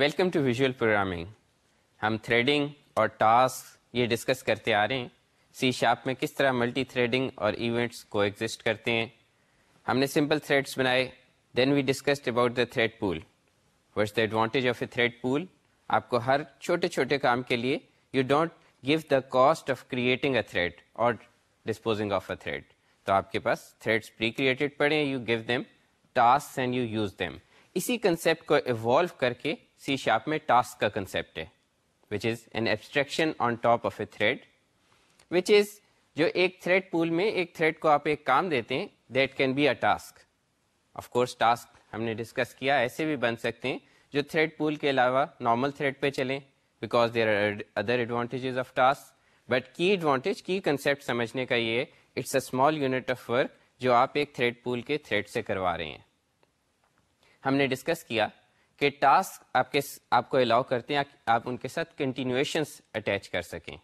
Welcome to visual programming ہم threading اور task یہ ڈسکس کرتے آ رہے ہیں. سی شاپ میں کس طرح ملٹی تھریڈنگ اور ایونٹس کو ایگزسٹ کرتے ہیں. ہم نے سمپل تھریڈس بنائے. Then we discussed about the thread pool what's the advantage of a thread pool آپ کو ہر چھوٹے چھوٹے کام کے لیے you don't give the cost of creating a thread اور ڈسپوزنگ آف اے تھریڈ تو آپ کے پاس تھریڈس پری کریٹڈ پڑے you give them task and you use them اسی کنسیپٹ کو ایوالو کر کے سی شاپ میں ٹاسک کا کنسیپٹ ہے which is an abstraction on top of a thread which is جو ایک تھریڈ پول میں ایک تھریڈ کو آپ ایک کام دیتے ہیں that can be a task of course task ہم نے ڈسکس کیا، ایسے بھی بن سکتے ہیں جو تھریڈ پول کے علاوہ نارمل تھریڈ پہ چلیں because there are other advantages of task but key advantage کی کنسیپٹ سمجھنے کا یہ it's a small unit of work جو آپ ایک تھریڈ پول کے تھریڈ سے کروا رہے ہیں. ہم نے ڈسکس کیا کہ ٹاسک آپ کے آپ کو الاؤ کرتے ہیں آپ ان کے ساتھ کنٹینویشنس اٹیچ کر سکیں۔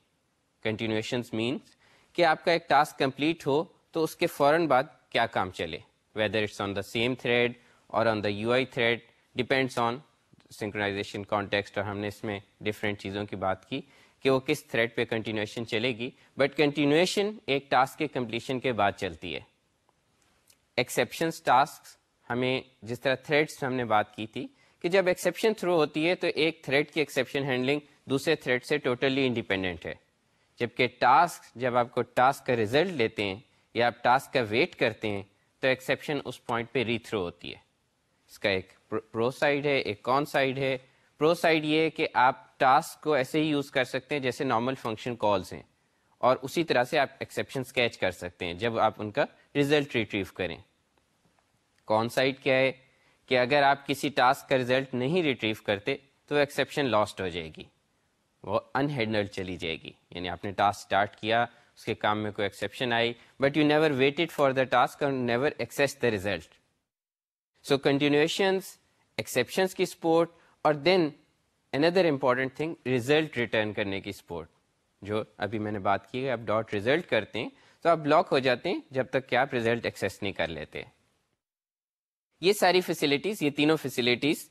کنٹینویشنس مینس کہ آپ کا ایک ٹاسک کمپلیٹ ہو تو اس کے فوراً بعد کیا کام چلے۔ Whether it's on the same thread or on the U I thread depends on synchronization context اور ہم نے اس میں ڈفرینٹ چیزوں کی بات کی کہ وہ کس تھریڈ پہ کنٹینویشن چلے گی۔ بٹ کنٹینویشن ایک ٹاسک کے کمپلیشن کے بعد چلتی ہے۔ ایکسیپشنس ٹاسک ہمیں جس طرح تھریڈس ہم نے بات کی تھی کہ جب ایکسیپشن تھرو ہوتی ہے تو ایک تھریڈ کی ایکسیپشن ہینڈلنگ دوسرے تھریڈ سے ٹوٹلی انڈیپینڈنٹ ہے۔ جبکہ ٹاسک جب آپ کو ٹاسک کا ریزلٹ لیتے ہیں یا آپ ٹاسک کا ویٹ کرتے ہیں تو ایکسیپشن اس پوائنٹ پہ ری تھرو ہوتی ہے۔ اس کا ایک پرو سائڈ ہے، ایک کون سائڈ ہے۔ پرو سائڈ یہ ہے کہ آپ ٹاسک کو ایسے ہی یوز کر سکتے ہیں جیسے نارمل فنکشن کالز ہیں اور اسی طرح سے آپ ایکسیپشن کیچ کر سکتے ہیں جب آپ ان کا ریزلٹ ریٹریو کریں۔ کون سائڈ کیا ہے کہ اگر آپ کسی ٹاسک کا ریزلٹ نہیں ریٹریو کرتے تو ایکسیپشن لاسٹ ہو جائے گی۔ وہ انہینڈلڈ چلی جائے گی۔ یعنی آپ نے ٹاسک اسٹارٹ کیا، اس کے کام میں کوئی exception I but you never waited for the task or never access the result so continuations exceptions کی سپورٹ اور then another important thing result return کرنے کی سپورٹ جو ابھی میں نے بات کی ہے، آپ ڈاٹ ریزلٹ کرتے ہیں تو آپ بلاک ہو جاتے ہیں جب تک کہ آپ ریزلٹ ایکسیس نہیں کر لیتے۔ یہ ساری فیسلٹیز یہ تینوں فیسلٹیز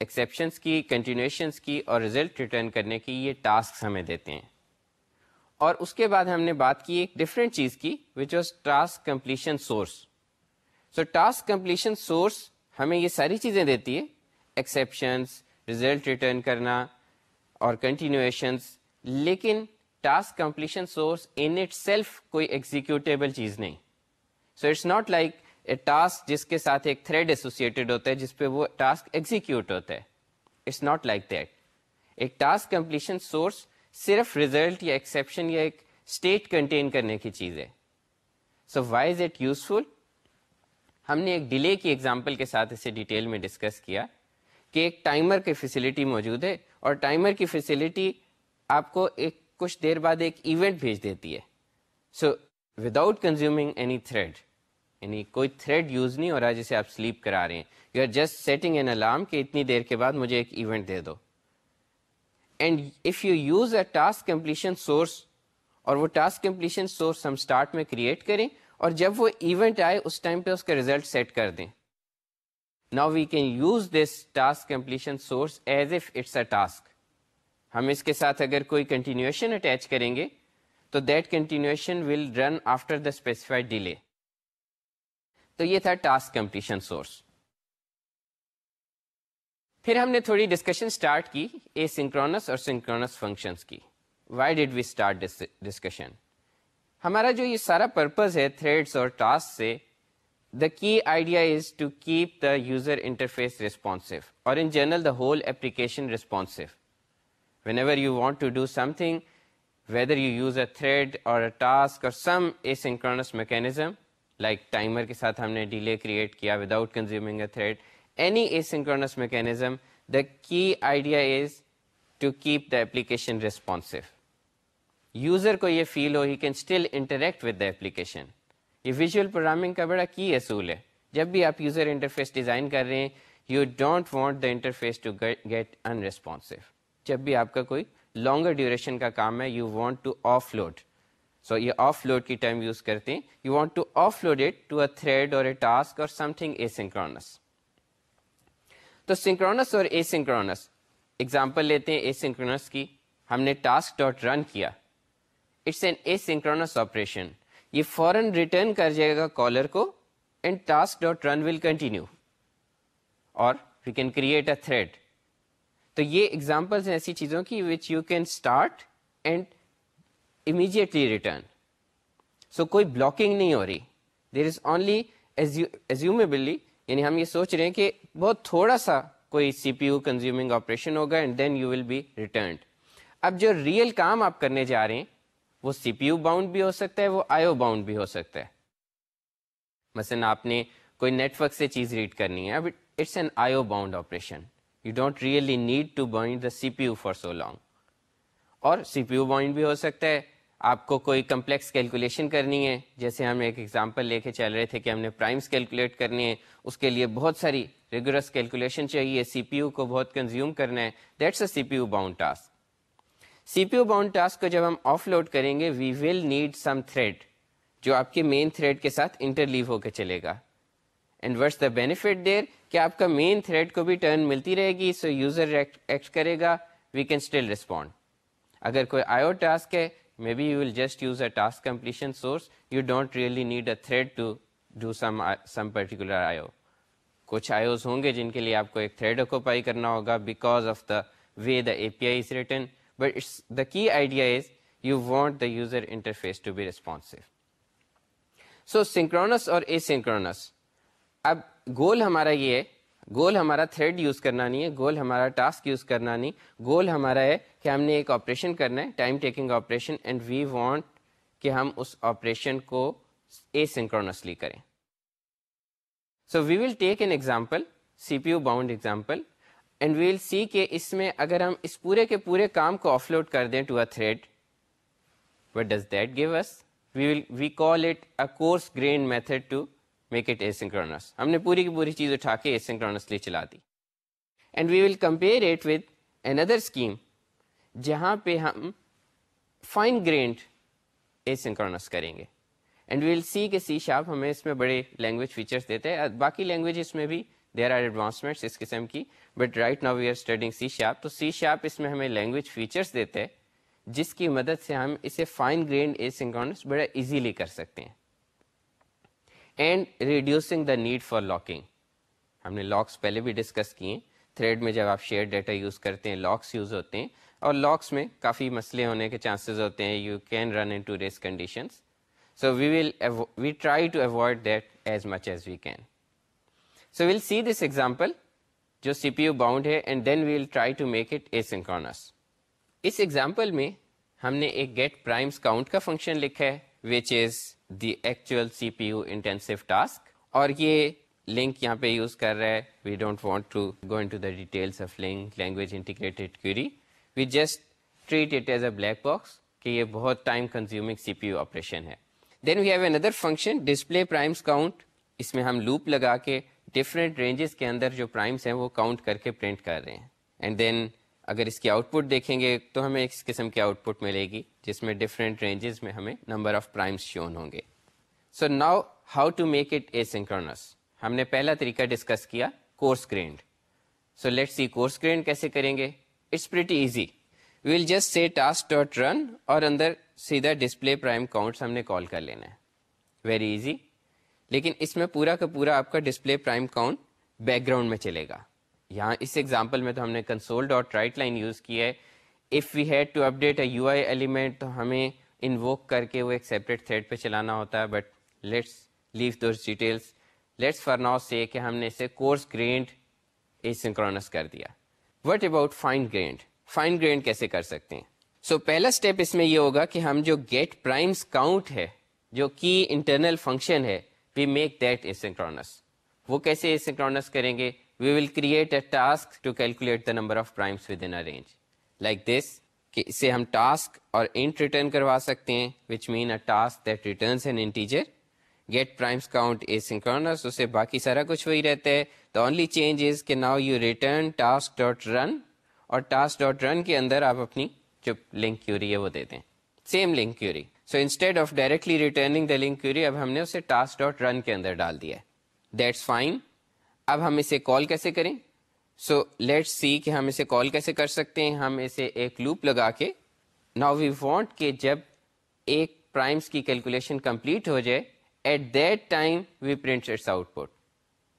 ایکسیپشنس کی کنٹینویشنس کی اور ریزلٹ ریٹرن کرنے کی یہ ٹاسک ہمیں دیتے ہیں۔ اور اس کے بعد ہم نے بات کی ایک ڈفرینٹ چیز کی which was task completion source so task completion source ہمیں یہ ساری چیزیں دیتی ہے ایکسیپشنس ریزلٹ ریٹرن کرنا اور کنٹینویشنس لیکن task completion source in itself کوئی ایگزیکیوٹیبل چیز نہیں۔ So it's not like task جس کے ساتھ ایک تھریڈ ایسوسیٹڈ ہوتا ہے، جس پہ وہ ٹاسک ایگزیکیوٹ ہوتا ہے۔ اٹس ناٹ لائک دیٹ ایک ٹاسک کمپلیشن سورس صرف ریزلٹ یا ایکسیپشن یا ایک اسٹیٹ کنٹین کرنے کی چیز ہے۔ So why is it useful ہم نے ایک ڈیلے کی ایگزامپل کے ساتھ اسے ڈیٹیل میں ڈسکس کیا کہ ایک ٹائمر کی فیسلٹی موجود ہے اور ٹائمر کی فیسلٹی آپ کو ایک کچھ دیر بعد ایک ایونٹ بھیج دیتی ہے۔ So without consuming any thread یعنی کوئی تھریڈ یوز نہیں ہو رہا جسے آپ سلیپ کرا رہے ہیں۔ You are just setting an alarm کہ اتنی دیر کے بعد مجھے ایک ایونٹ دے دو۔ And if you use a task completion source اور وہ ٹاسک کمپلیشن سورس ہم اسٹارٹ میں کریٹ کریں اور جب وہ ایونٹ آئے اس ٹائم پہ اس کا ریزلٹ سیٹ کر دیں۔ نا we can use this task completion source as if it's a task ہم اس کے ساتھ اگر کوئی کنٹینیوشن اٹیچ کریں گے تو that continuation will run after the specified delay تو یہ تھا ٹاسک کمپلیشن سورس۔ پھر ہم نے تھوڑی ڈسکشن اسٹارٹ کی اے سنکرونس اور سنکرونس فنکشنس کی۔ Why did we start discussion ہمارا جو یہ سارا پرپز ہے تھریڈس اور ٹاسک سے the key idea is to keep the user interface responsive اور in general the whole application responsive whenever you want to do something whether you use a thread or a task or some asynchronous mechanism like timer کے ساتھ ہم نے delay create کیا without consuming a thread any asynchronous mechanism the key idea is to keep the application responsive user کو یہ feel who he can still interact with the application یہ visual programming کا بڑا کی اصول ہے جب بھی آپ یوزر انٹرفیس ڈیزائن کر رہے ہیں you don't want the interface to get unresponsive جب بھی آپ کا کوئی لانگر ڈیوریشن کا کام ہے you want to offload so یہ آف لوڈ کی ٹائم یوز کرتے ہیں you want to offload it to a thread اور اے ٹاسک اور سم تھنگ اے سنکرونس تو سنکرونس اور اے سنکرونس ایگزامپل لیتے ہیں اے سنکرونس کی ہم نے ٹاسک ڈاٹ رن کیا it's an asynchronous operation یہ فوراً ریٹرن کر جائے گا کالر کو and task dot run will continue or we can create a thread تو یہ ایگزامپلس ہیں ایسی چیزوں کی which you can start and immediately return so کوئی بلاکنگ نہیں ہو رہی. دیر از اونلی ایزیومیبلی یعنی ہم یہ سوچ رہے ہیں کہ بہت تھوڑا سا کوئی C P U consuming operation ہوگا and then you will be returned اب جو ریئل کام آپ کرنے جا رہے ہیں، وہ سی پی یو باؤنڈ بھی ہو سکتا ہے، وہ آئیو باؤنڈ بھی ہو سکتا ہے. مثلا آپ نے کوئی نیٹورک سے چیز ریڈ کرنی ہے، اب it's an IO bound operation you don't really need to bind the C P U for so long اور سی پی یو بائنڈ بھی ہو سکتا ہے آپ کو کوئی کمپلیکس کیلکولیشن کرنی ہے؟ جیسے ہم ایک ایگزامپل لے کے چل رہے تھے کہ ہم نے پرائمس کیلکولیٹ کرنی ہے اس کے لیے بہت ساری ریگولرس کیلکولیشن چاہیے سی پی یو کو بہت کنزیوم کرنا ہے۔ That's a C P U bound task C P U bound task کو جب ہم آف لوڈ کریں گے we will need some thread جو آپ کے مین تھریڈ کے ساتھ انٹر ہو کے چلے گا۔ And what's the benefit there کہ آپ کا مین تھریڈ کو بھی ٹرن ملتی رہے گی سو یوزر ایکٹ کرے گا وی کین اسٹل ریسپونڈ اگر کوئی آئیو ٹاسک ہے maybe you will just use a task completion source you don't really need a thread to do some some particular IO کچھ آئیوز ہوں گے جن کے لیے آپ کو ایک تھریڈ اکوپائی کرنا ہوگا because of the way the A P I is written but the key idea is you want the user interface to be responsive so synchronous or asynchronous اب گول ہمارا یہ ہے گول ہمارا تھریڈ یوز کرنا نہیں ہے، گول ہمارا ٹاسک یوز کرنا نہیں۔ گول ہمارا ہے کہ ہم نے ایک آپریشن کرنا ہے، time taking operation, and we want کہ ہم اس آپریشن کو اے سنکرونسلی کریں so we will take an example C P U bound example and we'll see کہ اس میں اگر ہم اس پورے کے پورے کام کو آف لوڈ کر دیں to a thread what does that give us we will we call it a coarse grain method to make it asynchronous ہم نے پوری کی پوری چیز اٹھا کے اے سنکرونسلی چلا دی. And we will compare it with another scheme جہاں پہ ہم فائن گرینڈ اے سنکرونس کریں گے. اینڈ وی ول سی کہ سی شاپ ہمیں اس میں بڑے لینگویج فیچرس دیتے ہیں. باقی لینگویجز میں بھی دیر آر ایڈوانسمنٹس اس قسم کی. But right now we are studying C sharp تو سی شاپ اس میں ہمیں لینگویج فیچرس دیتے ہیں جس کی مدد سے ہم اسے فائن گرینڈ اے سنکرونس بڑا ایزیلی کر سکتے ہیں. And reducing the need for locking ہم نے لاکس پہلے بھی ڈسکس کیے تھریڈ میں جب آپ شیئر ڈیٹا یوز کرتے ہیں لاکس یوز ہوتے ہیں۔ اور لاکس میں کافی مسئلے ہونے کے چانسز ہوتے ہیں۔ You can run into race conditions so we will we try to avoid that as much as we can so we'll see this example جو سی پی یو باؤنڈ ہے and then we'll try to make it asynchronous us example میں ہم نے ایک get primes count کا function لکھا ہے which is the actual C P U intensive task اور یہ لنک یہاں پہ یوز کر رہا ہے we don't want to go into the details of LINQ language integrated query we just treat it as a black box کہ یہ بہت time consuming C P U operation ہے۔ Then we have another function display primes count اس میں ہم loop لگا کے different ranges کے اندر جو پرائمس ہیں وہ کاؤنٹ کر کے پرنٹ کر رہے ہیں۔ اینڈ دین اگر اس کی آؤٹ پٹ دیکھیں گے تو ہمیں اس قسم کی آؤٹ پٹ ملے گی، جس میں ڈفرینٹ رینجز میں ہمیں نمبر آف پرائمس شون ہوں گے۔ So now how to make it asynchronous ہم نے پہلا طریقہ ڈسکس کیا coarse grained so let see coarse grained کیسے کریں گے۔ It's pretty easy well just see task dot run اور اندر سیدھا ڈسپلے پرائم کاؤنٹس ہم نے کال کر لینا ہے۔ ویری ایزی لیکن اس میں پورا کا پورا آپ کا display prime count background میں چلے گا۔ یہاں اس ایگزامپل میں تو ہم نے console dot write line use کیا ہے۔ If we had to update a U I element تو ہمیں انووک کر کے وہ ایک سیپریٹ تھریڈ پہ چلانا ہوتا ہے۔ But let's leave those details let's for now سے کہ ہم نے اسے کورس گرینڈ اے سنکرونس کر دیا۔ What about fine grained fine grained کیسے کر سکتے ہیں؟ سو so, پہلا اسٹیپ اس میں یہ ہوگا کہ ہم جو گیٹ پرائمس کاؤنٹ ہے جو کی انٹرنل فنکشن ہے we make that asynchronous وہ کیسے اے سنکرونس کریں گے؟ We will create a task to calculate the number of primes within range like this کہ اسے ہم ٹاسک اور انٹ ریٹرن کروا سکتے ہیں which mean a task that returns an integer get primes count asynchronous اسے باقی سارا کچھ وہی رہتا ہے دا only change is that now you return task dot run or task dot رن کے اندر آپ اپنی جو لنک کیوری ہے وہ دے دیں same LINQ query so instead of directly returning the LINQ query اب ہم نے اسے ٹاسک ڈاٹ رن کے اندر ڈال دیا ہے دیٹس فائن اب ہم اسے کال کیسے کریں؟ سو لیٹ سی کہ ہم اسے کال کیسے کر سکتے ہیں۔ ہم اسے ایک لوپ لگا کے۔ نا وی وانٹ کہ جب ایک پرائمس کی کیلکولیشن کمپلیٹ ہو جائے at that time we print its output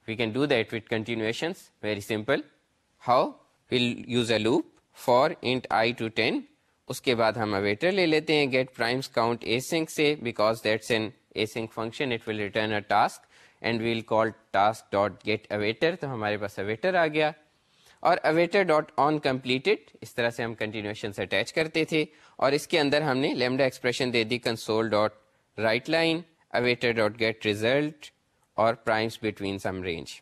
we can do that with continuations very simple how will use a loop for int I to ten اس کے بعد ہم اویٹر لے لیتے ہیں۔ Get primes count async سے۔ Because that's an async function it will return a task and we'll call task dot get awaiter تو ہمارے پاس اویٹر آ گیا اور اویٹر ڈاٹ آن کمپلیٹڈ اس طرح سے ہم کنٹینیوشن سے اٹیچ کرتے تھے اور اس کے اندر ہم نے لیمڈا ایکسپریشن دے دی console dot write line awaiter dot get result اور پرائمس بٹوین سم رینج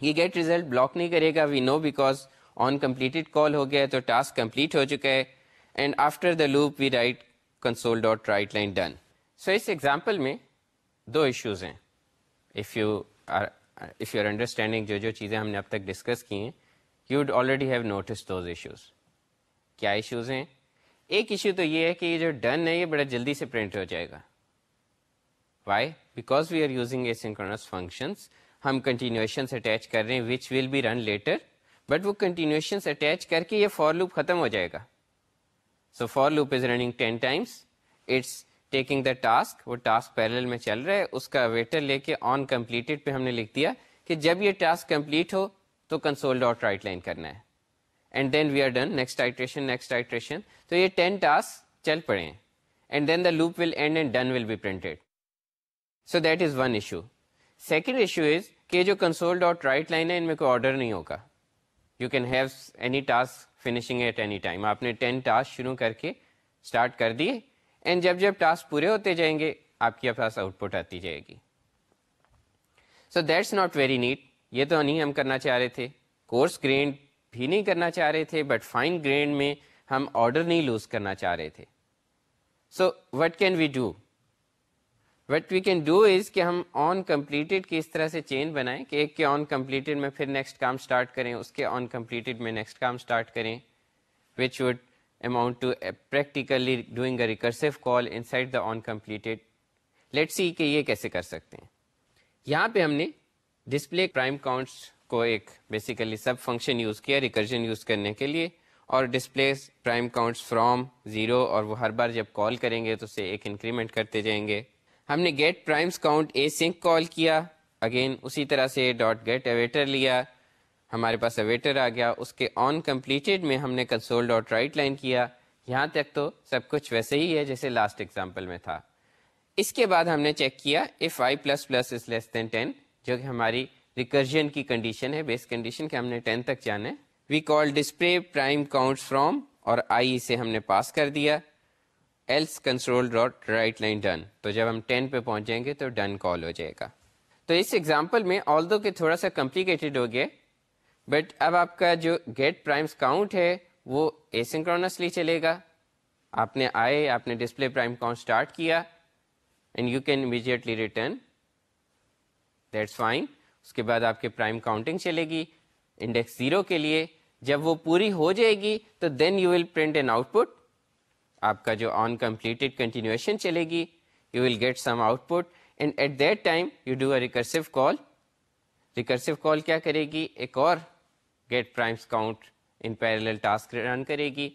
یہ گیٹ ریزلٹ بلاک نہیں کرے گا. We know because on completed کال ہو گیا تو ٹاسک کمپلیٹ ہو چکا ہے and after the loop we write console dot write line done so us example میں دو ایشوز ہیں. If you if you understanding جو جو چیزیں ہم نے اب تک ڈسکس کی ہیں you would already have notice those issues کیا ایشوز ہیں؟ ایک ایشو تو یہ ہے کہ یہ جو ڈن ہے، یہ بڑا جلدی سے پرنٹ ہو جائے گا. Why because we are using asynchronous functions ہم کنٹینیوشن اٹیچ کر رہے ہیں which will be run later but وہ کنٹینیوشن سے اٹیچ کر کے یہ فور لوپ ختم ہو جائے گا. So for loop is running ten times it's taking the task وہ ٹاسک پیرل میں چل رہا ہے، اس کا ویٹر لے کے آن کمپلیٹڈ پہ ہم نے لکھ دیا کہ جب یہ ٹاسک کمپلیٹ ہو تو کنسول ڈاٹ رائٹ لائن کرنا ہے۔ And then we are done next iteration next iteration تو یہ ٹین ٹاسک چل پڑے ہیں۔ And then the loop will end and done will be printed so that is one issue second issue is کہ جو console dot write line ہے، ان میں کوئی آرڈر نہیں ہوگا۔ You can have any task finishing at any time آپ نے ٹین ٹاسک شروع کر کے اسٹارٹ کر دیے۔ اینڈ جب جب ٹاسک پورے ہوتے جائیں گے آپ کے پاس آؤٹ پٹ آتی جائے گی so that's not very neat یہ تو نہیں ہم کرنا چاہ رہے تھے کورس گرینڈ بھی نہیں کرنا چاہ رہے تھے بٹ فائن گرینڈ میں ہم آرڈر نہیں لوز کرنا چاہ رہے تھے so what can we do what we can do is کہ ہم آن کمپلیٹڈ کی اس طرح سے چین بنائیں کہ ایک کے آن کمپلیٹڈ میں پھر نیکسٹ کام اسٹارٹ کریں اس کے آن کمپلیٹڈ میں نیکسٹ کام اسٹارٹ کریں which would amount to practically doing a recursive call inside the on completed let see کہ یہ کیسے کر سکتے ہیں۔ یہاں پہ ہم نے ڈسپلے پرائم کاؤنٹس کو ایک بیسیکلی سب فنکشن یوز کیا ریکرجن یوز کرنے کے لیے اور display prime counts from zero اور وہ ہر بار جب کال کریں گے تو اسے ایک انکریمنٹ کرتے جائیں گے۔ ہم نے get primes count async call کیا۔ اگین اسی طرح سے ڈاٹ گیٹ اویٹر لیا۔ ہمارے پاس اویٹر آ گیا، اس کے آن کمپلیٹڈ میں ہم نے کنسول ڈاٹ رائٹ لائن کیا۔ یہاں تک تو سب کچھ ویسے ہی ہے جیسے لاسٹ ایگزامپل میں تھا۔ اس کے بعد ہم نے چیک کیا if I plus plus is less than ten جو کہ ہماری ریکرجن کی کنڈیشن ہے بیس کنڈیشن کہ ہم نے ٹین تک جانا ہے۔ We call display prime count from اور آئی سے ہم نے پاس کر دیا۔ Else console dot write line done تو جب ہم ٹین پہ پہنچ جائیں گے تو ڈن کال ہو جائے گا۔ تو اس ایگزامپل میں آل دو کہ تھوڑا سا کمپلیکیٹڈ ہو گیا بٹ اب آپ کا جو گیٹ پرائمس کاؤنٹ ہے، وہ ایسنکرونسلی چلے گا۔ آپ نے آئے، آپ نے ڈسپلے پرائم کاؤنٹ اسٹارٹ کیا and you can immediately return that's fine اس کے بعد آپ کے پرائم کاؤنٹنگ چلے گی انڈیکس زیرو کے لیے۔ جب وہ پوری ہو جائے گی، تو then you will print an output آپ کا جو آن کمپلیٹڈ کنٹینیوشن چلے گی you will get some output and at that time you do a recursive call recursive call کیا کرے گی؟ ایک اور۔ Get primes count in parallel task run کرے گی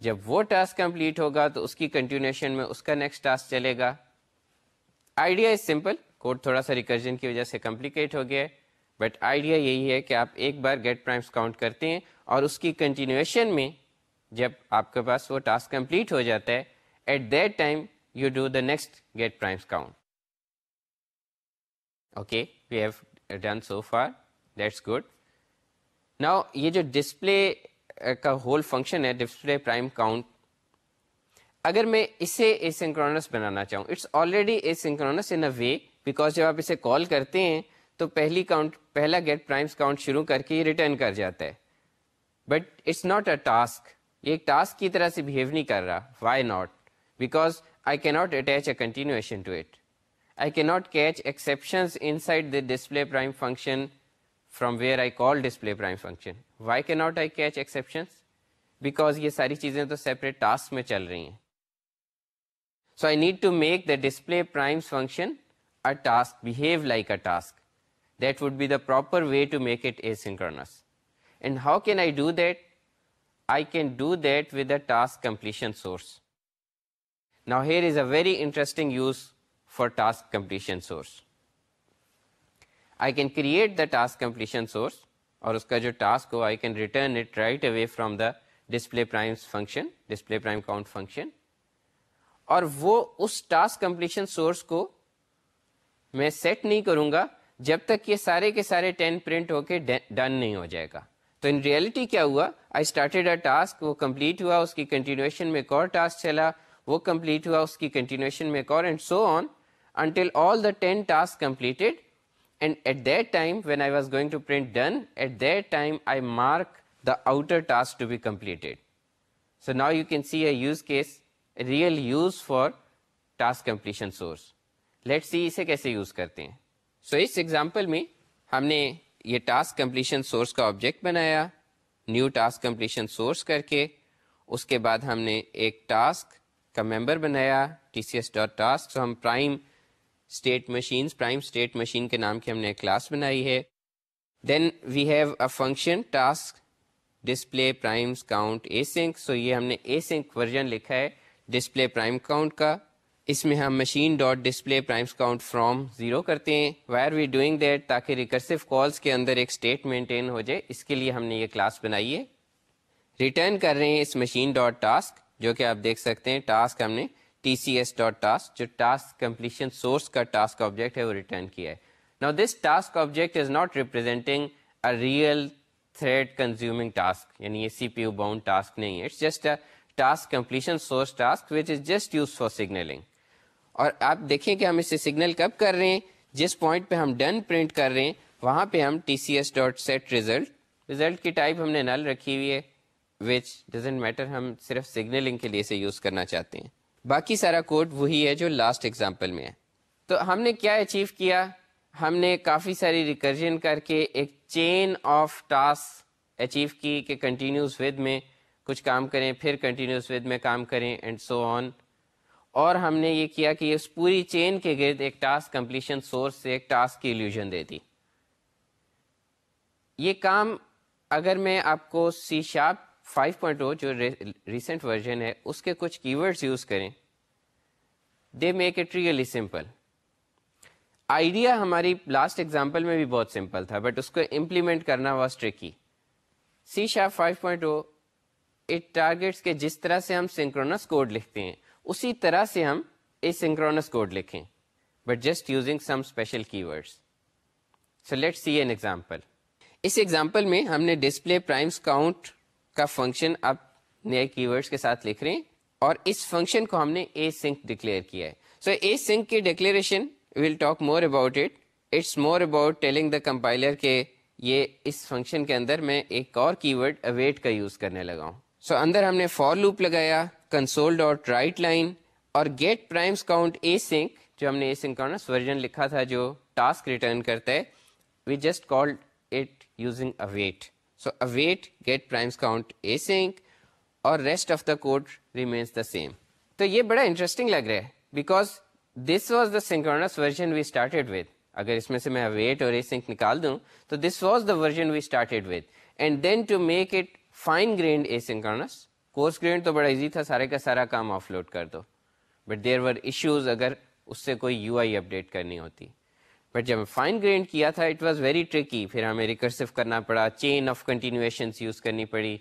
جب وہ ٹاسک کمپلیٹ ہوگا تو اس کی کنٹینیوشن میں اس کا نیکسٹ ٹاسک چلے گا آئیڈیا از سمپل کوڈ تھوڑا سا ریکرجن کی وجہ سے کمپلیکیٹ ہو گیا ہے بٹ آئیڈیا یہی ہے کہ آپ ایک بار گیٹ پرائمس کاؤنٹ کرتے ہیں اور اس کی کنٹینیوشن میں جب آپ کے پاس وہ ٹاسک کمپلیٹ ہو جاتا ہے at that time you do the next get primes count okay we have done so far that's good now یہ جو ڈسپلے uh, کا ہول فنکشن ہے ڈسپلے پرائم کاؤنٹ اگر میں اسے اے سنکرونس بنانا چاہوں it's already asynchronous in a way because جب آپ اسے کال کرتے ہیں، تو پہلی کاؤنٹ پہلا گیٹ پرائمس کاؤنٹ شروع کر کے یہ ریٹرن کر جاتا ہے. But it's not a task یہ ایک ٹاسک کی طرح سے بہیو نہیں کر رہا. وائی ناٹ بیکاز آئی کی not attach a continuation to it I کی not catch exception inside the display prime function from where I call display prime function why کی not I catch exception because یہ ساری چیزیں تو separate task میں چل رہی ہیں so I need to make the display prime function a task behave like a task that would be the proper way to make it asynchronous And how can I do that? I can do that with a task completion source. Now here is a very interesting use for task completion source. I can create the task completion source اور اس کا جو task who I can return it right away from the display prime function display prime count function اور وہ اس task completion source کو میں set نہیں کروں گا جب تک یہ سارے کے سارے ٹین پرنٹ ہو کے ڈن نہیں ہو جائے گا. تو ان ریئلٹی کیا ہوا? آئی اسٹارٹیڈ اے ٹاسک وہ کمپلیٹ ہوا، اس کی کنٹینیوشن میں ایک اور ٹاسک چلا، وہ کمپلیٹ ہوا، اس کی کنٹینیوشن میں ایک اور and so on until all the ten task completed and at that time when I was going to print done at that time I mark the outer task to be completed so now you can see a use case real use for task completion source let see اسے کیسے use کرتے ہیں سو اس example میں ہم نے یہ task completion source کا آبجیکٹ بنایا نیو ٹاسک کمپلیشن سورس کر کے اس کے بعد ہم نے ایک ٹاسک کا ممبر بنایا T C S dot task ہم prime state machines prime state machine کے نام کی ہم نے کلاس بنائی ہے. Then we have a function task display primes count async so یہ ہم نے اے سنک ورژن لکھا ہے ڈسپلے پرائم کاؤنٹ کا. اس میں ہم machine dot display primes count from zero کرتے ہیں. وائر وی ڈوئنگ دیٹ تاکہ ریکرسو کالس کے اندر ایک اسٹیٹ مینٹین ہو جائے. اس کے لیے ہم نے یہ کلاس بنائی ہے. ریٹرن کر رہے ہیں اس مشین ڈاٹ ٹاسک جو کہ آپ دیکھ سکتے ہیں. ٹاسک ہم نے T C S dot task جو ٹاسک کمپلیشن سورس کا ٹاسک آبجیکٹ ہے، وہ ریٹرن کیا ہے. نا this task object is not representing a real thread consuming task یعنی یہ C P U bound task نہیں ہے. It's just a task completion source task which is just use for signalling اور آپ دیکھیں کہ ہم اسے سگنل کب کر رہے ہیں؟ جس پوائنٹ پہ ہم ڈن پرنٹ کر رہے ہیں، وہاں پہ ہم T C S dot set result result کی ٹائپ ہم نے نل رکھی ہوئی ہے وچ ڈزنٹ میٹر ہم صرف سگنلنگ کے لیے اسے یوز کرنا چاہتے ہیں. باقی سارا کوڈ وہی ہے جو لاسٹ ایگزامپل میں ہے۔ تو ہم نے کیا اچیو کیا؟ ہم نے کافی ساری ریکرجن کر کے ایک چین آف ٹاسک اچیو کی کہ کنٹینیوس ود میں کچھ کام کریں، پھر کنٹینیوس ود میں کام کریں اینڈ سو آن اور ہم نے یہ کیا کہ اس پوری چین کے گرد ایک ٹاسک کمپلیشن سورس سے ایک ٹاسک کی الوژن دے دی۔ یہ کام اگر میں آپ کو سی شاپ 5.0 جو ریسنٹ ورژن ہے، اس کے کچھ کی ورڈس یوز کریں۔ They make it really simple idea ہماری لاسٹ ایگزامپل میں بھی بہت سمپل تھا بٹ اس کو امپلیمنٹ کرنا was tricky C sharp five point it targets کے جس طرح سے ہم سنکرونس کوڈ لکھتے ہیں، اسی طرح سے ہم اے سنکرونس کوڈ لکھیں but just using some special keywords so let see an example us example میں ہم نے ڈسپلے پرائمس کاؤنٹ کا فنکشن آپ نئے کی ورڈس کے ساتھ لکھ رہے ہیں اور اس فنکشن کو ہم نے اے سنک ڈکلیئر کیا ہے۔ سو اے سنک کی declaration will talk more about it it's more about telling the compiler کے یہ اس فنکشن کے اندر میں ایک اور کی ورڈ اویٹ کا یوز کرنے لگا ہوں۔ سو so, اندر ہم نے فور لوپ لگایا کنسول ڈاٹ رائٹ لائن اور get primes count async جو ہم نے اے سنکونس ورژن لکھا تھا جو ٹاسک ریٹرن کرتا ہے we just called it using await so await get primes count async اور rest of the code remains the same تو یہ بڑا انٹرسٹنگ لگ رہا ہے because this was the synchronous version we started with اگر اس میں سے میں اویٹ اور اے سنک نکال دوں، تو this was the version we started with and then to make it fine grained asynchronous coarse grained تو بڑا ایزی تھا، سارے کا سارا کام آف لوڈ کر دو. بٹ دیر ور ایشوز اگر اس سے کوئی یو آئی اپڈیٹ کرنی ہوتی. بٹ جب فائن گرینڈ کیا تھا اٹ واز ویری ٹرکی پھر ہمیں ریکرسو کرنا پڑا. چین آف کنٹینیویشن یوز کرنی پڑی.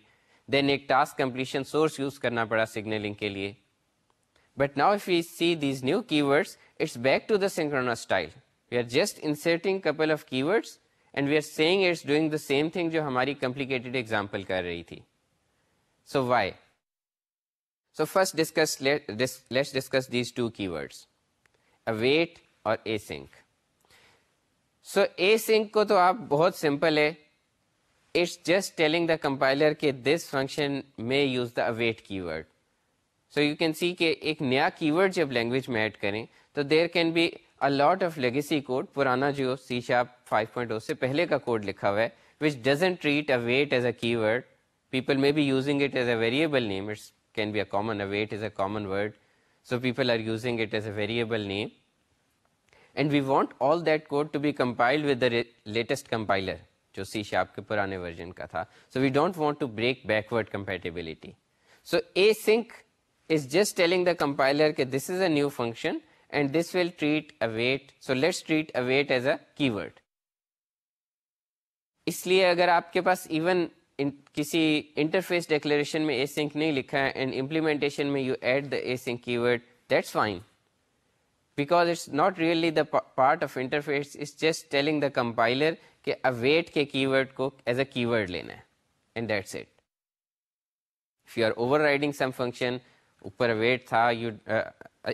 دین ایک ٹاسک کمپلیشن سورس یوز کرنا پڑا سگنلنگ کے لیے. But now if you see these new key words it's back to the synchron style we are just inserting couple of key words and we are seeing it's doing the same thing جو ہماری complicated example کر رہی تھی. So why so first discuss let's discuss these two key words await اور async so async کو تو آپ بہت سمپل ہے it's just telling the compiler کہ دس فنکشن میں use the await key word so you can see کہ ایک نیا کی ورڈ جب لینگویج میں ایڈ کریں تو there can be a lot of legacy code پرانا جو سی شاپ فائیو پوائنٹ سے پہلے کا کوڈ لکھا ہوا ہے which doesn't treat await as a key word people may be using it as a variable name it's can be a common await is a common word so people are using it as a variable name and we want all that code to be compiled with the latest compiler جو C sharp کے پرانے version کا تھا. So we don't want to break backward compatibility so async is just telling the compiler کہ this is a new function and this will treat await so let's treat await as a key word اس لیے اگر آپ کے پاس even کسی interface declaration میں async نہیں لکھا ہے اینڈ امپلیمنٹیشن میں you add the async key word that's fine because it's not really the part of interface is just telling the compiler کہ اویٹ کے کی ورڈ کو ایز اے کی ورڈ لینا ہے and that's it if you are overriding some function اوپر await تھا you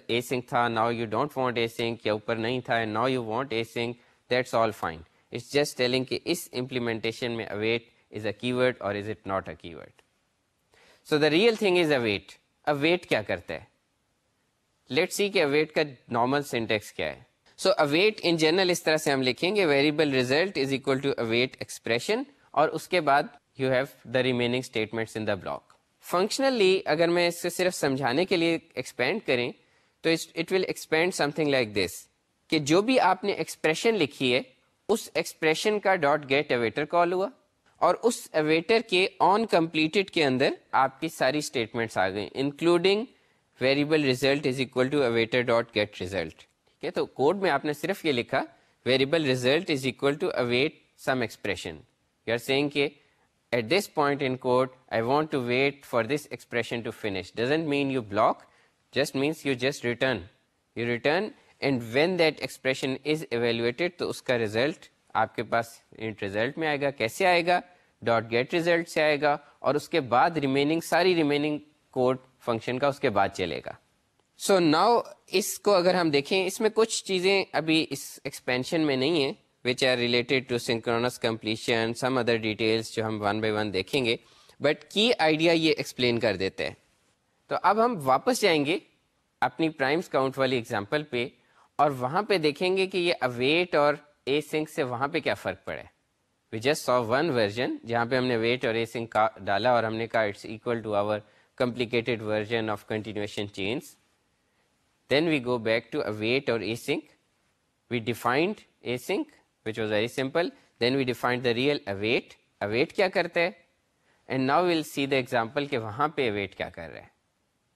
async تھا now you don't want async یا اوپر نہیں تھا now you want async that's all fine it's just telling کہ اس امپلیمنٹیشن میں اویٹ از اے کی ورڈ اور از it not a key word so the real thing is await await کیا کرتا ہے لیٹ سی کہ اویٹ کا نارمل سینٹیکس کیا ہے. سو اویٹ ان جنرل اس طرح سے ہم لکھیں گے variable result is equal to await expression اور اس کے بعد you have the remaining statement in the block functionally اگر میں اس سے صرف سمجھانے کے لیے ایکسپینڈ کریں، تو it will expand something like this کہ جو بھی آپ نے ایکسپریشن لکھی ہے، اس ایکسپریشن کا ڈاٹ گیٹ اویٹر کال ہوا اور اس اویٹر کے آن کمپلیٹڈ کے اندر آپ کی ساری اسٹیٹمنٹس آ گئی including variable result is equal to awaiter dot get result ٹھیک ہے؟ تو کوڈ میں آپ نے صرف یہ لکھا variable result is equal to await some expression you are seeing کہ at this point in code I want to wait for this expression to finish doesn't mean you block just means you just return you return and when that expression is evaluated تو اس کا result آپ کے پاس int result میں آئے گا. کیسے آئے گا؟ ڈاٹ گیٹ ریزلٹ سے آئے گا اور اس کے بعد ریمیننگ ساری ریمیننگ کوڈ فنکشن کا، اس کے بعد چلے گا۔ سو so ناؤ اس کو اگر ہم دیکھیں، اس میں کچھ چیزیں ابھی اس ایکسپینشن میں نہیں ہیں which are related to synchronous completion some other details جو ہم ون بائی ون دیکھیں گے۔ بٹ کی آئیڈیا یہ ایکسپلین کر دیتے ہیں۔ تو اب ہم واپس جائیں گے اپنی پرائمس کاؤنٹ والی ایگزامپل پہ، اور وہاں پہ دیکھیں گے کہ یہ اویٹ اور اے سنک سے وہاں پہ کیا فرق پڑے we just so one version جہاں پہ ہم نے ویٹ اور اے سنک کا ڈالا اور ہم نے کہا it's equal to our complicated version of continuation chains then we go back to await اور async we defined async which was very simple then we defined the real await await کیا کرتا ہے and now will see the example کہ وہاں پہ await کیا کر رہا ہے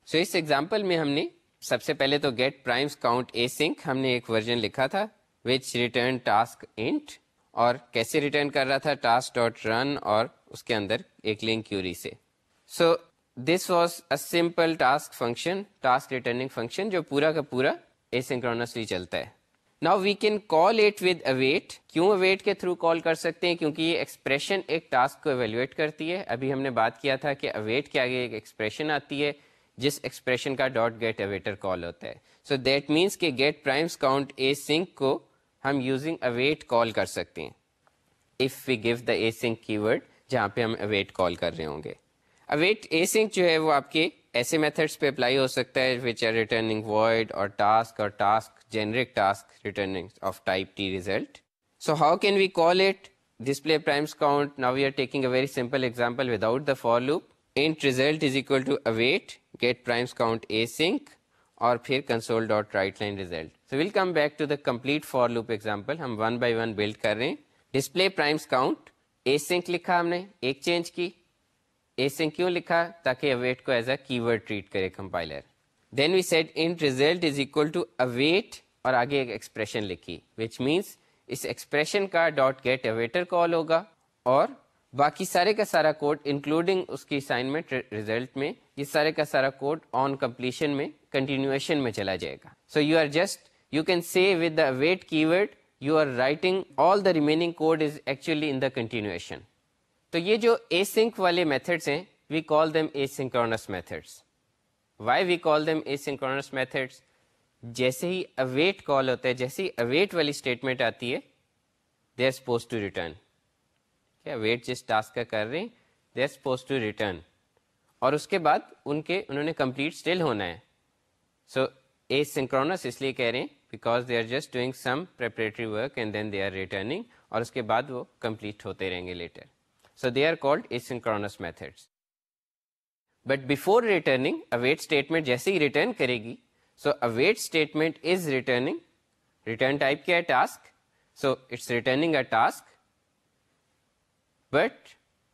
سو so اس ایگزامپل میں ہم نے سب سے پہلے تو get primes count async ہم نے ایک ورژن لکھا تھا وچ ریٹرن ٹاسک انٹ اور کیسے ریٹرن کر رہا تھا ٹاسک ڈاٹ رن اور اس کے اندر ایک لنک کیوری سے so this was a simple task function task returning function جو پورا کا پورا اے سنکرونسلی چلتا ہے۔ Now we can call it with await کیوں اویٹ کے تھرو کال کر سکتے ہیں؟ کیونکہ یہ ایکسپریشن ایک ٹاسک کو ایویلویٹ کرتی ہے۔ ابھی ہم نے بات کیا تھا کہ اویٹ کے آگے ایک ایکسپریشن آتی ہے، جس ایکسپریشن کا ڈاٹ گیٹ اویٹر کال ہوتا ہے۔ سو دیٹ مینس کہ get primes count async کو ہم یوزنگ اویٹ کال کر سکتے ہیں۔ If we give the async key word جہاں پہ ہم اویٹ کال کر رہے ہوں گے۔ اویٹ اے سنک جو ہے وہ آپ کے ایسے میتھڈس پہ اپلائی ہو سکتا ہے which are returning void or task or task generic task returning of type T result so how can we call it display primes count now we are taking a very simple example without the for loop int result is equal to await get primes count async اور پھر console dot write line result so will come back to the complete for loop example ہم one by one build کر رہے ہیں. Display primes count async لکھا ہم نے، ایک چینج کی. اے سنک کیوں لکھا تاکہ اویٹ کو as a key word treat کرے compiler then we set in result is equal to await اور آگے ایک ایکسپریشن لکھی وچ مینس اس ایکسپریشن کا ڈاٹ گیٹ اویٹر کال ہوگا اور باقی سارے کا سارا کوڈ انکلوڈنگ اس کی اسائنمنٹ ریزلٹ میں یہ سارے کا سارا کوڈ آن کمپلیشن میں کنٹینیوشن میں چلا جائے گا. So you are just you can see with the wait key word you are writing all the remaining code is actually in the continuation تو یہ جو اے سنک والے میتھڈس ہیں we call them asynchronous methods why we call them asynchronous methods جیسے ہی await call ہوتا ہے، جیسے ہی اویٹ والی اسٹیٹمنٹ آتی ہے they are suppose to return wait جس ٹاسک کا کر رہے ہیں they are suppose to return اور اس کے بعد ان کے، انہوں نے کمپلیٹ اسٹل ہونا ہے. سو اے سنکرونس اس لیے کہہ رہے ہیں because they are just doing some preparatory work and then they are returning اور اس کے بعد وہ کمپلیٹ ہوتے رہیں گے later so they are called asynchronous methods but before returning await statement جیسے ہی ریٹرن کرے گی so await statement is returning return type کیا ہے task so it's returning a task but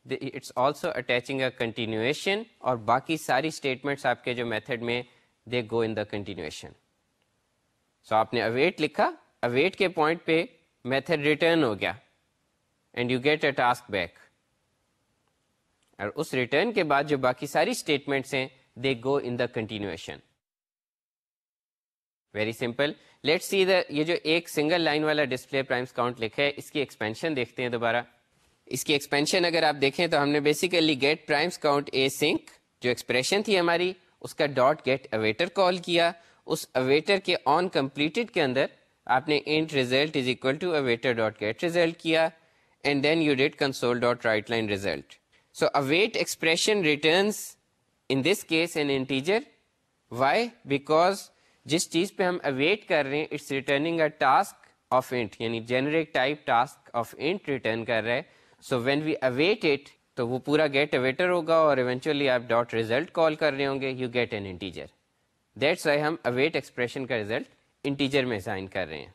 it's also attaching a continuation اور باقی ساری statements آپ کے جو میتھڈ میں دے گو ان دا کنٹینیویشن سو آپ نے اویٹ لکھا اویٹ کے پوائنٹ پہ میتھڈ ریٹرن ہو گیا and you get a task back اور اس ریٹرن کے بعد جو باقی ساری اسٹیٹمنٹس ہیں they go in the continuation very simple let see the یہ جو ایک سنگل لائن والا ڈسپلے پرائمس کاؤنٹ لکھا ہے، اس کی ایکسپینشن دیکھتے ہیں دوبارہ. اس کی ایکسپینشن اگر آپ دیکھیں تو ہم نے basically get primes count async جو ایکسپریشن تھی ہماری، اس کا ڈاٹ گیٹ اویٹر کال کیا. اس اویٹر کے آن کمپلیٹڈ کے اندر آپ نے int result is equal to awaiter dot get result کیا and then you that console dot write line result so await expression returns in this case an integer why because جس چیز پہ ہم await کر رہے ہیں it's returning a task of int یعنی generate type task of int return کر رہے so when we await it تو وہ پورا گیٹ اویٹر ہوگا اور ایونچولی آپ ڈاٹ ریزلٹ کال کر رہے ہوں گے you get an integer that's why ہم اویٹ ایکسپریشن کا ریزلٹ انٹیجر میں سائن کر رہے ہیں.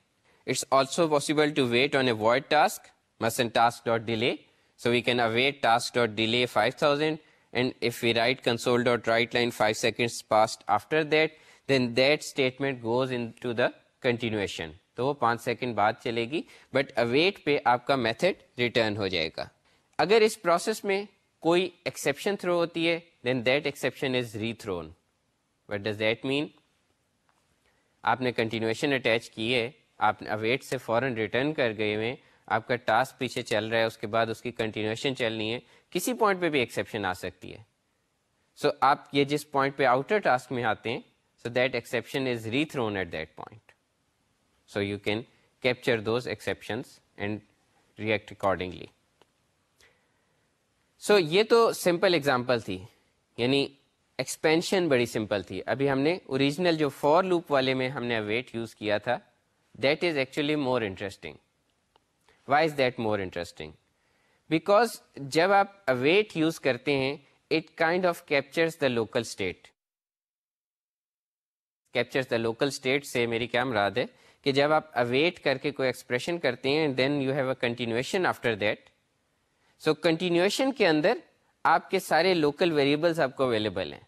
It's also possible to wait on a void task mission task dot delay so we can await task dot delay five thousand and if we write console dot write line five seconds past after that then that تو وہ پانچ second بعد چلے گی but await پہ آپ کا method return ہو جائے گا. اگر اس پروسیس میں کوئی ایکسیپشن تھرو ہوتی ہے then that exception is rethrown what does that mean آپ نے کنٹینیوشن اٹیچ کی ہے، آپ نے اویٹ سے فوراً ریٹرن کر گئے ہوئے آپ کا ٹاسک پیچھے چل رہا ہے اس کے بعد اس کی کنٹینیوشن چلنی ہے کسی پوائنٹ پہ بھی ایکسیپشن آ سکتی ہے۔ سو so, آپ یہ جس پوائنٹ پہ آؤٹر ٹاسک میں آتے ہیں so that exception is rethrown at that point so you can capture those exceptions and react accordingly so یہ تو سمپل اگزامپل تھی یعنی ایکسپینشن بڑی سمپل تھی۔ ابھی ہم نے اوریجنل جو فور لوپ والے میں ہم نے ویٹ یوز کیا تھا that is actually more interesting why is that more interesting because جب آپ اویٹ یوز کرتے ہیں it kind of captures the local state captures the local state سے میری کیا مراد ہے کہ جب آپ اویٹ کر کے کوئی ایکسپریشن کرتے ہیں then you have a continuation after that so continuation کے اندر آپ کے سارے لوکل ویریبلس آپ کو اویلیبل ہیں.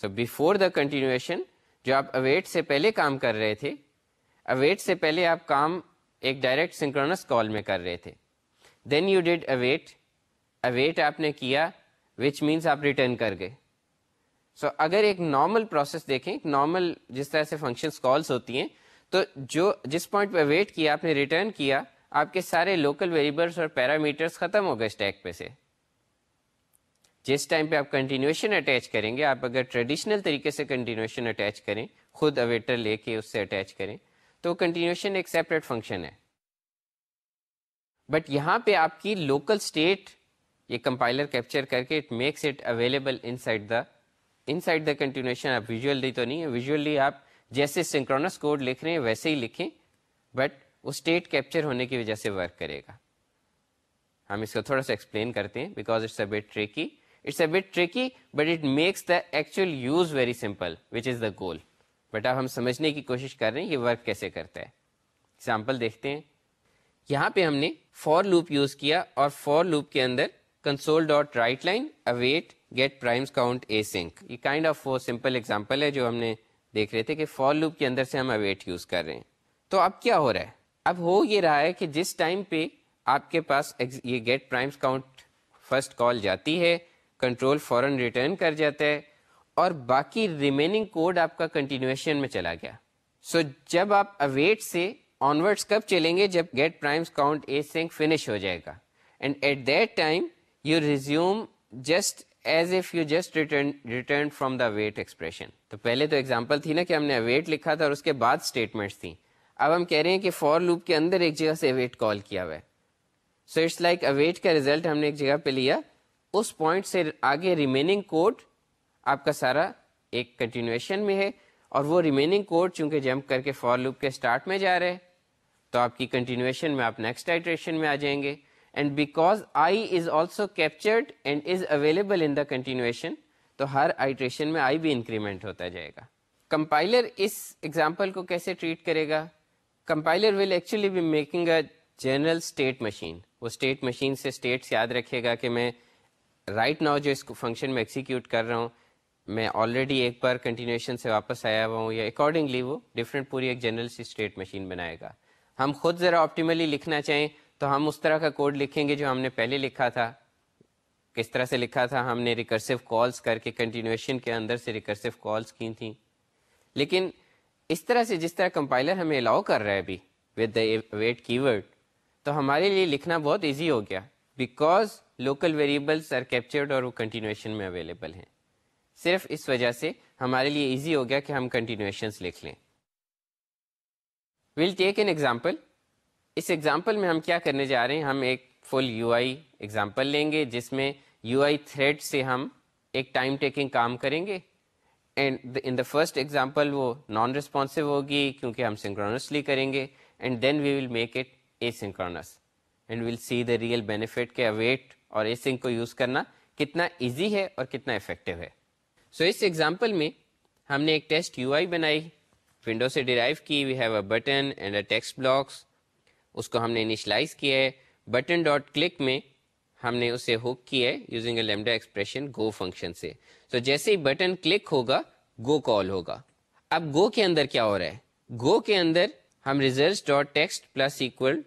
سو بفور دا کنٹینیوشن جو آپ اویٹ سے پہلے کام کر رہے تھے اویٹ سے پہلے آپ کام ایک ڈائریکٹ سنکرونس کال میں کر رہے تھے۔ Then you did await await آپ نے کیا وچ مینس آپ ریٹرن کر گئے۔ سو so, اگر ایک نارمل پروسیس دیکھیں نارمل جس طرح سے فنکشنس کالس ہوتی ہیں تو جو جس پوائنٹ پہ ویٹ کیا آپ نے ریٹرن کیا آپ کے سارے لوکل ویریبلس اور پیرامیٹرس ختم ہو گئے اسٹیک پہ سے۔ جس ٹائم پہ آپ کنٹینیوشن اٹیچ کریں گے آپ اگر ٹریڈیشنل طریقے سے کنٹینیوشن اٹیچ کریں خود اویٹر لے کے اس سے اٹیچ کریں تو کنٹینیوشن ایک سیپریٹ فنکشن ہے۔ بٹ یہاں پہ آپ کی لوکل اسٹیٹ یہ کمپائلر کیپچر کر کے it makes it available inside the inside the continuation آپ ویژولی تو نہیں ہے ویژولی آپ جیسے سنکرونس کوڈ لکھ رہے ہیں ویسے ہی لکھیں بٹ وہ اسٹیٹ کیپچر ہونے کی وجہ سے ورک کرے گا۔ ہم اس کو تھوڑا سا ایکسپلین کرتے ہیں because it's a bit tricky it's a bit tricky but it makes the actual use very simple which is the goal but اب ہم سمجھنے کی کوشش کر رہے ہیں یہ ورک کیسے کرتا ہے؟ ایگزامپل دیکھتے ہیں۔ یہاں پہ ہم نے فور لوپ یوز کیا اور فور لوپ کے اندر console dot write line await get primes count async یہ کائنڈ آف وہ سمپل ایگزامپل ہے جو ہم نے دیکھ رہے تھے کہ فور لوپ کے اندر سے ہم اویٹ یوز کر رہے ہیں۔ تو اب کیا ہو رہا ہے؟ اب ہو یہ رہا ہے کہ جس ٹائم پہ آپ کے پاس یہ get primes count first call جاتی ہے کنٹرول فورن ریٹرن کر جاتا ہے۔ اور باقی ریمیننگ کوڈ آپ کا کنٹینیوشن میں چلا گیا۔ سو so, جب آپ اویٹ سے آنورڈس کب چلیں گے؟ جب get primes count async finish ہو جائے گا۔ And at that time you resume just as if you just return from the wait expression تو پہلے تو ایگزامپل تھی نا کہ ہم نے ویٹ لکھا تھا اور اس کے بعد اسٹیٹمنٹس تھیں۔ اب ہم کہہ رہے ہیں کہ فور لوپ کے اندر ایک جگہ سے اویٹ کال کیا ہوا ہے۔ سو اٹس لائک اویٹ کا ریزلٹ ہم نے ایک جگہ پہ لیا۔ اس پوائنٹ سے آگے ریمیننگ کوڈ آپ کا سارا ایک کنٹینیوشن میں ہے اور وہ ریمیننگ کوڈ چونکہ جمپ کر کے فور لوپ کے اسٹارٹ میں جا رہے تو آپ کی کنٹینیوشن میں آپ نیکسٹ آئٹریشن میں آ جائیں گے۔ And because I is also captured and is available in the continuation تو ہر آئٹریشن میں آئی بھی انکریمنٹ ہوتا جائے گا۔ کمپائلر اس ایگزامپل کو کیسے ٹریٹ کرے گا؟ Compiler will actually be making a general state machine وہ اسٹیٹ مشین سے اسٹیٹس یاد رکھے گا کہ میں رائٹ ناؤ جو اس فنکشن میں ایکسیکیوٹ کر رہا ہوں میں آلریڈی ایک بار کنٹینیوشن سے واپس آیا ہوا ہوں یا اکارڈنگلی وہ ڈفرینٹ پوری ایک جنرل سی اسٹیٹ مشین بنائے گا۔ ہم خود ذرا آپٹیملی لکھنا چاہیں تو ہم اس طرح کا کوڈ لکھیں گے جو ہم نے پہلے لکھا تھا۔ کس طرح سے لکھا تھا؟ ہم نے ریکرسو کالس کر کے کنٹینیوشن کے اندر سے ریکرسو کالس کی تھیں۔ لیکن اس طرح سے جس طرح کمپائلر ہمیں الاؤ کر رہا ہے ابھی ود دا ویٹ کی ورڈ تو ہمارے لیے لکھنا بہت ایزی ہو گیا۔ Because local variables are captured اور وہ کنٹینیوشن میں اویلیبل ہیں۔ صرف اس وجہ سے ہمارے لیے ایزی ہو گیا کہ ہم کنٹینیوشنس لکھ لیں۔ ویل ٹیک این ایگزامپل اس ایگزامپل میں ہم کیا کرنے جا رہے ہیں؟ ہم ایک فل یو آئی ایگزامپل لیں گے، جس میں یو آئی تھریڈ سے ہم ایک ٹائم ٹیکنگ کام کریں گے۔ And in the first example وہ نان ریسپانسو ہوگی کیونکہ ہم سنکرونسلی کریں گے۔ And then we will make it asynchronous and will see the real benefit کے اویٹ اور اے سنک کو یوز کرنا کتنا ایزی ہے اور کتنا افیکٹو ہے۔ سو so اس ایگزامپل میں ہم نے ایک ٹیسٹ یو آئی بنائی ونڈو سے ڈیرائیو کی we have a button and a text blocks اس کو ہم نے انیشلائز کیا ہے بٹن ڈاٹ کلک میں ہم نے اسے ہک کیا ہے using a lambda expression go function سے تو so جیسے ہی بٹن کلک ہوگا گو کال ہوگا اب گو کے اندر کیا ہو رہا ہے گو کے اندر ہم result dot text plus equal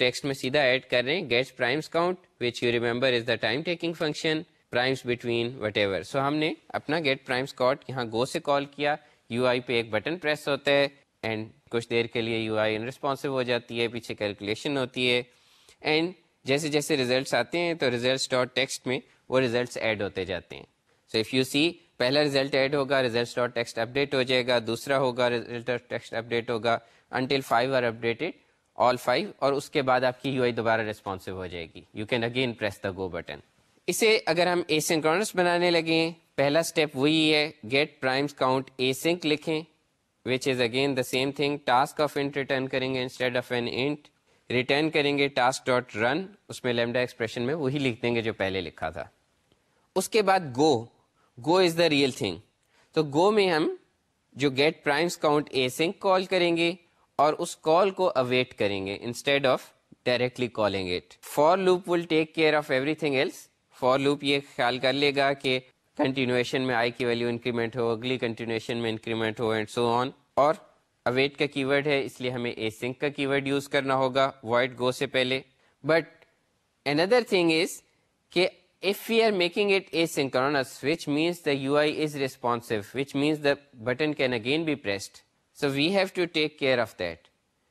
text میں سیدھا ایڈ کر رہے ہیں gets primes count which you remember is the time taking function primes between whatever so ہم نے اپنا گیٹ پرائمس کاؤنٹ یہاں گو سے کال کیا. یو آئی پہ ایک بٹن پریس ہوتا ہے اینڈ کچھ دیر کے لیے یو آئی ان ہو جاتی ہے، پیچھے کیلکولیشن ہوتی ہے. اینڈ جیسے جیسے ریزلٹس آتے ہیں تو ریزلٹس ڈاٹ ٹیکسٹ میں وہ ریزلٹس ایڈ ہوتے جاتے ہیں. سو اف یو سی پہلا ریزلٹ ایڈ ہوگا ریزلٹس ڈاٹ ٹیکسٹ اپڈیٹ ہو جائے گا. دوسرا ہوگا ریزلٹ ڈاٹ ٹیکسٹ اپڈیٹ ہوگا. Until five are updated all five اور اس کے بعد آپ کی یو آئی دوبارہ ریسپانسو ہو جائے گی. You can again press the go button اسے اگر ہم اے سنکرونس بنانے لگیں پہلا اسٹیپ وہی ہے get primes count async لکھیں which is again the same thing task of int return کریں گے instead of an int return کریں گے ٹاسک ڈاٹ رن اس میں لیمڈا ایکسپریشن میں وہی لکھ دیں گے جو پہلے لکھا تھا۔ اس کے بعد go go is the real thing تو گو میں ہم جو get primes count async call کریں گے اور اس کال کو اویٹ کریں گے instead of directly calling it for loop will take care of everything else for loop یہ خیال کر لے گا کہ کنٹینویشن میں آئی کی ویلو انکریمنٹ ہو، اگلی کنٹینویشن میں انکریمنٹ ہو اینڈ سو آن اور اویٹ کا کی ورڈ ہے، اس لیے ہمیں اے سنک کا کی ورڈ یوز کرنا ہوگا وائٹ گو سے پہلے. بٹ اندر تھنگ از کہ if you are making it asynchronous which means the U I is responsive which means the button can again be pressed so we have to take care of that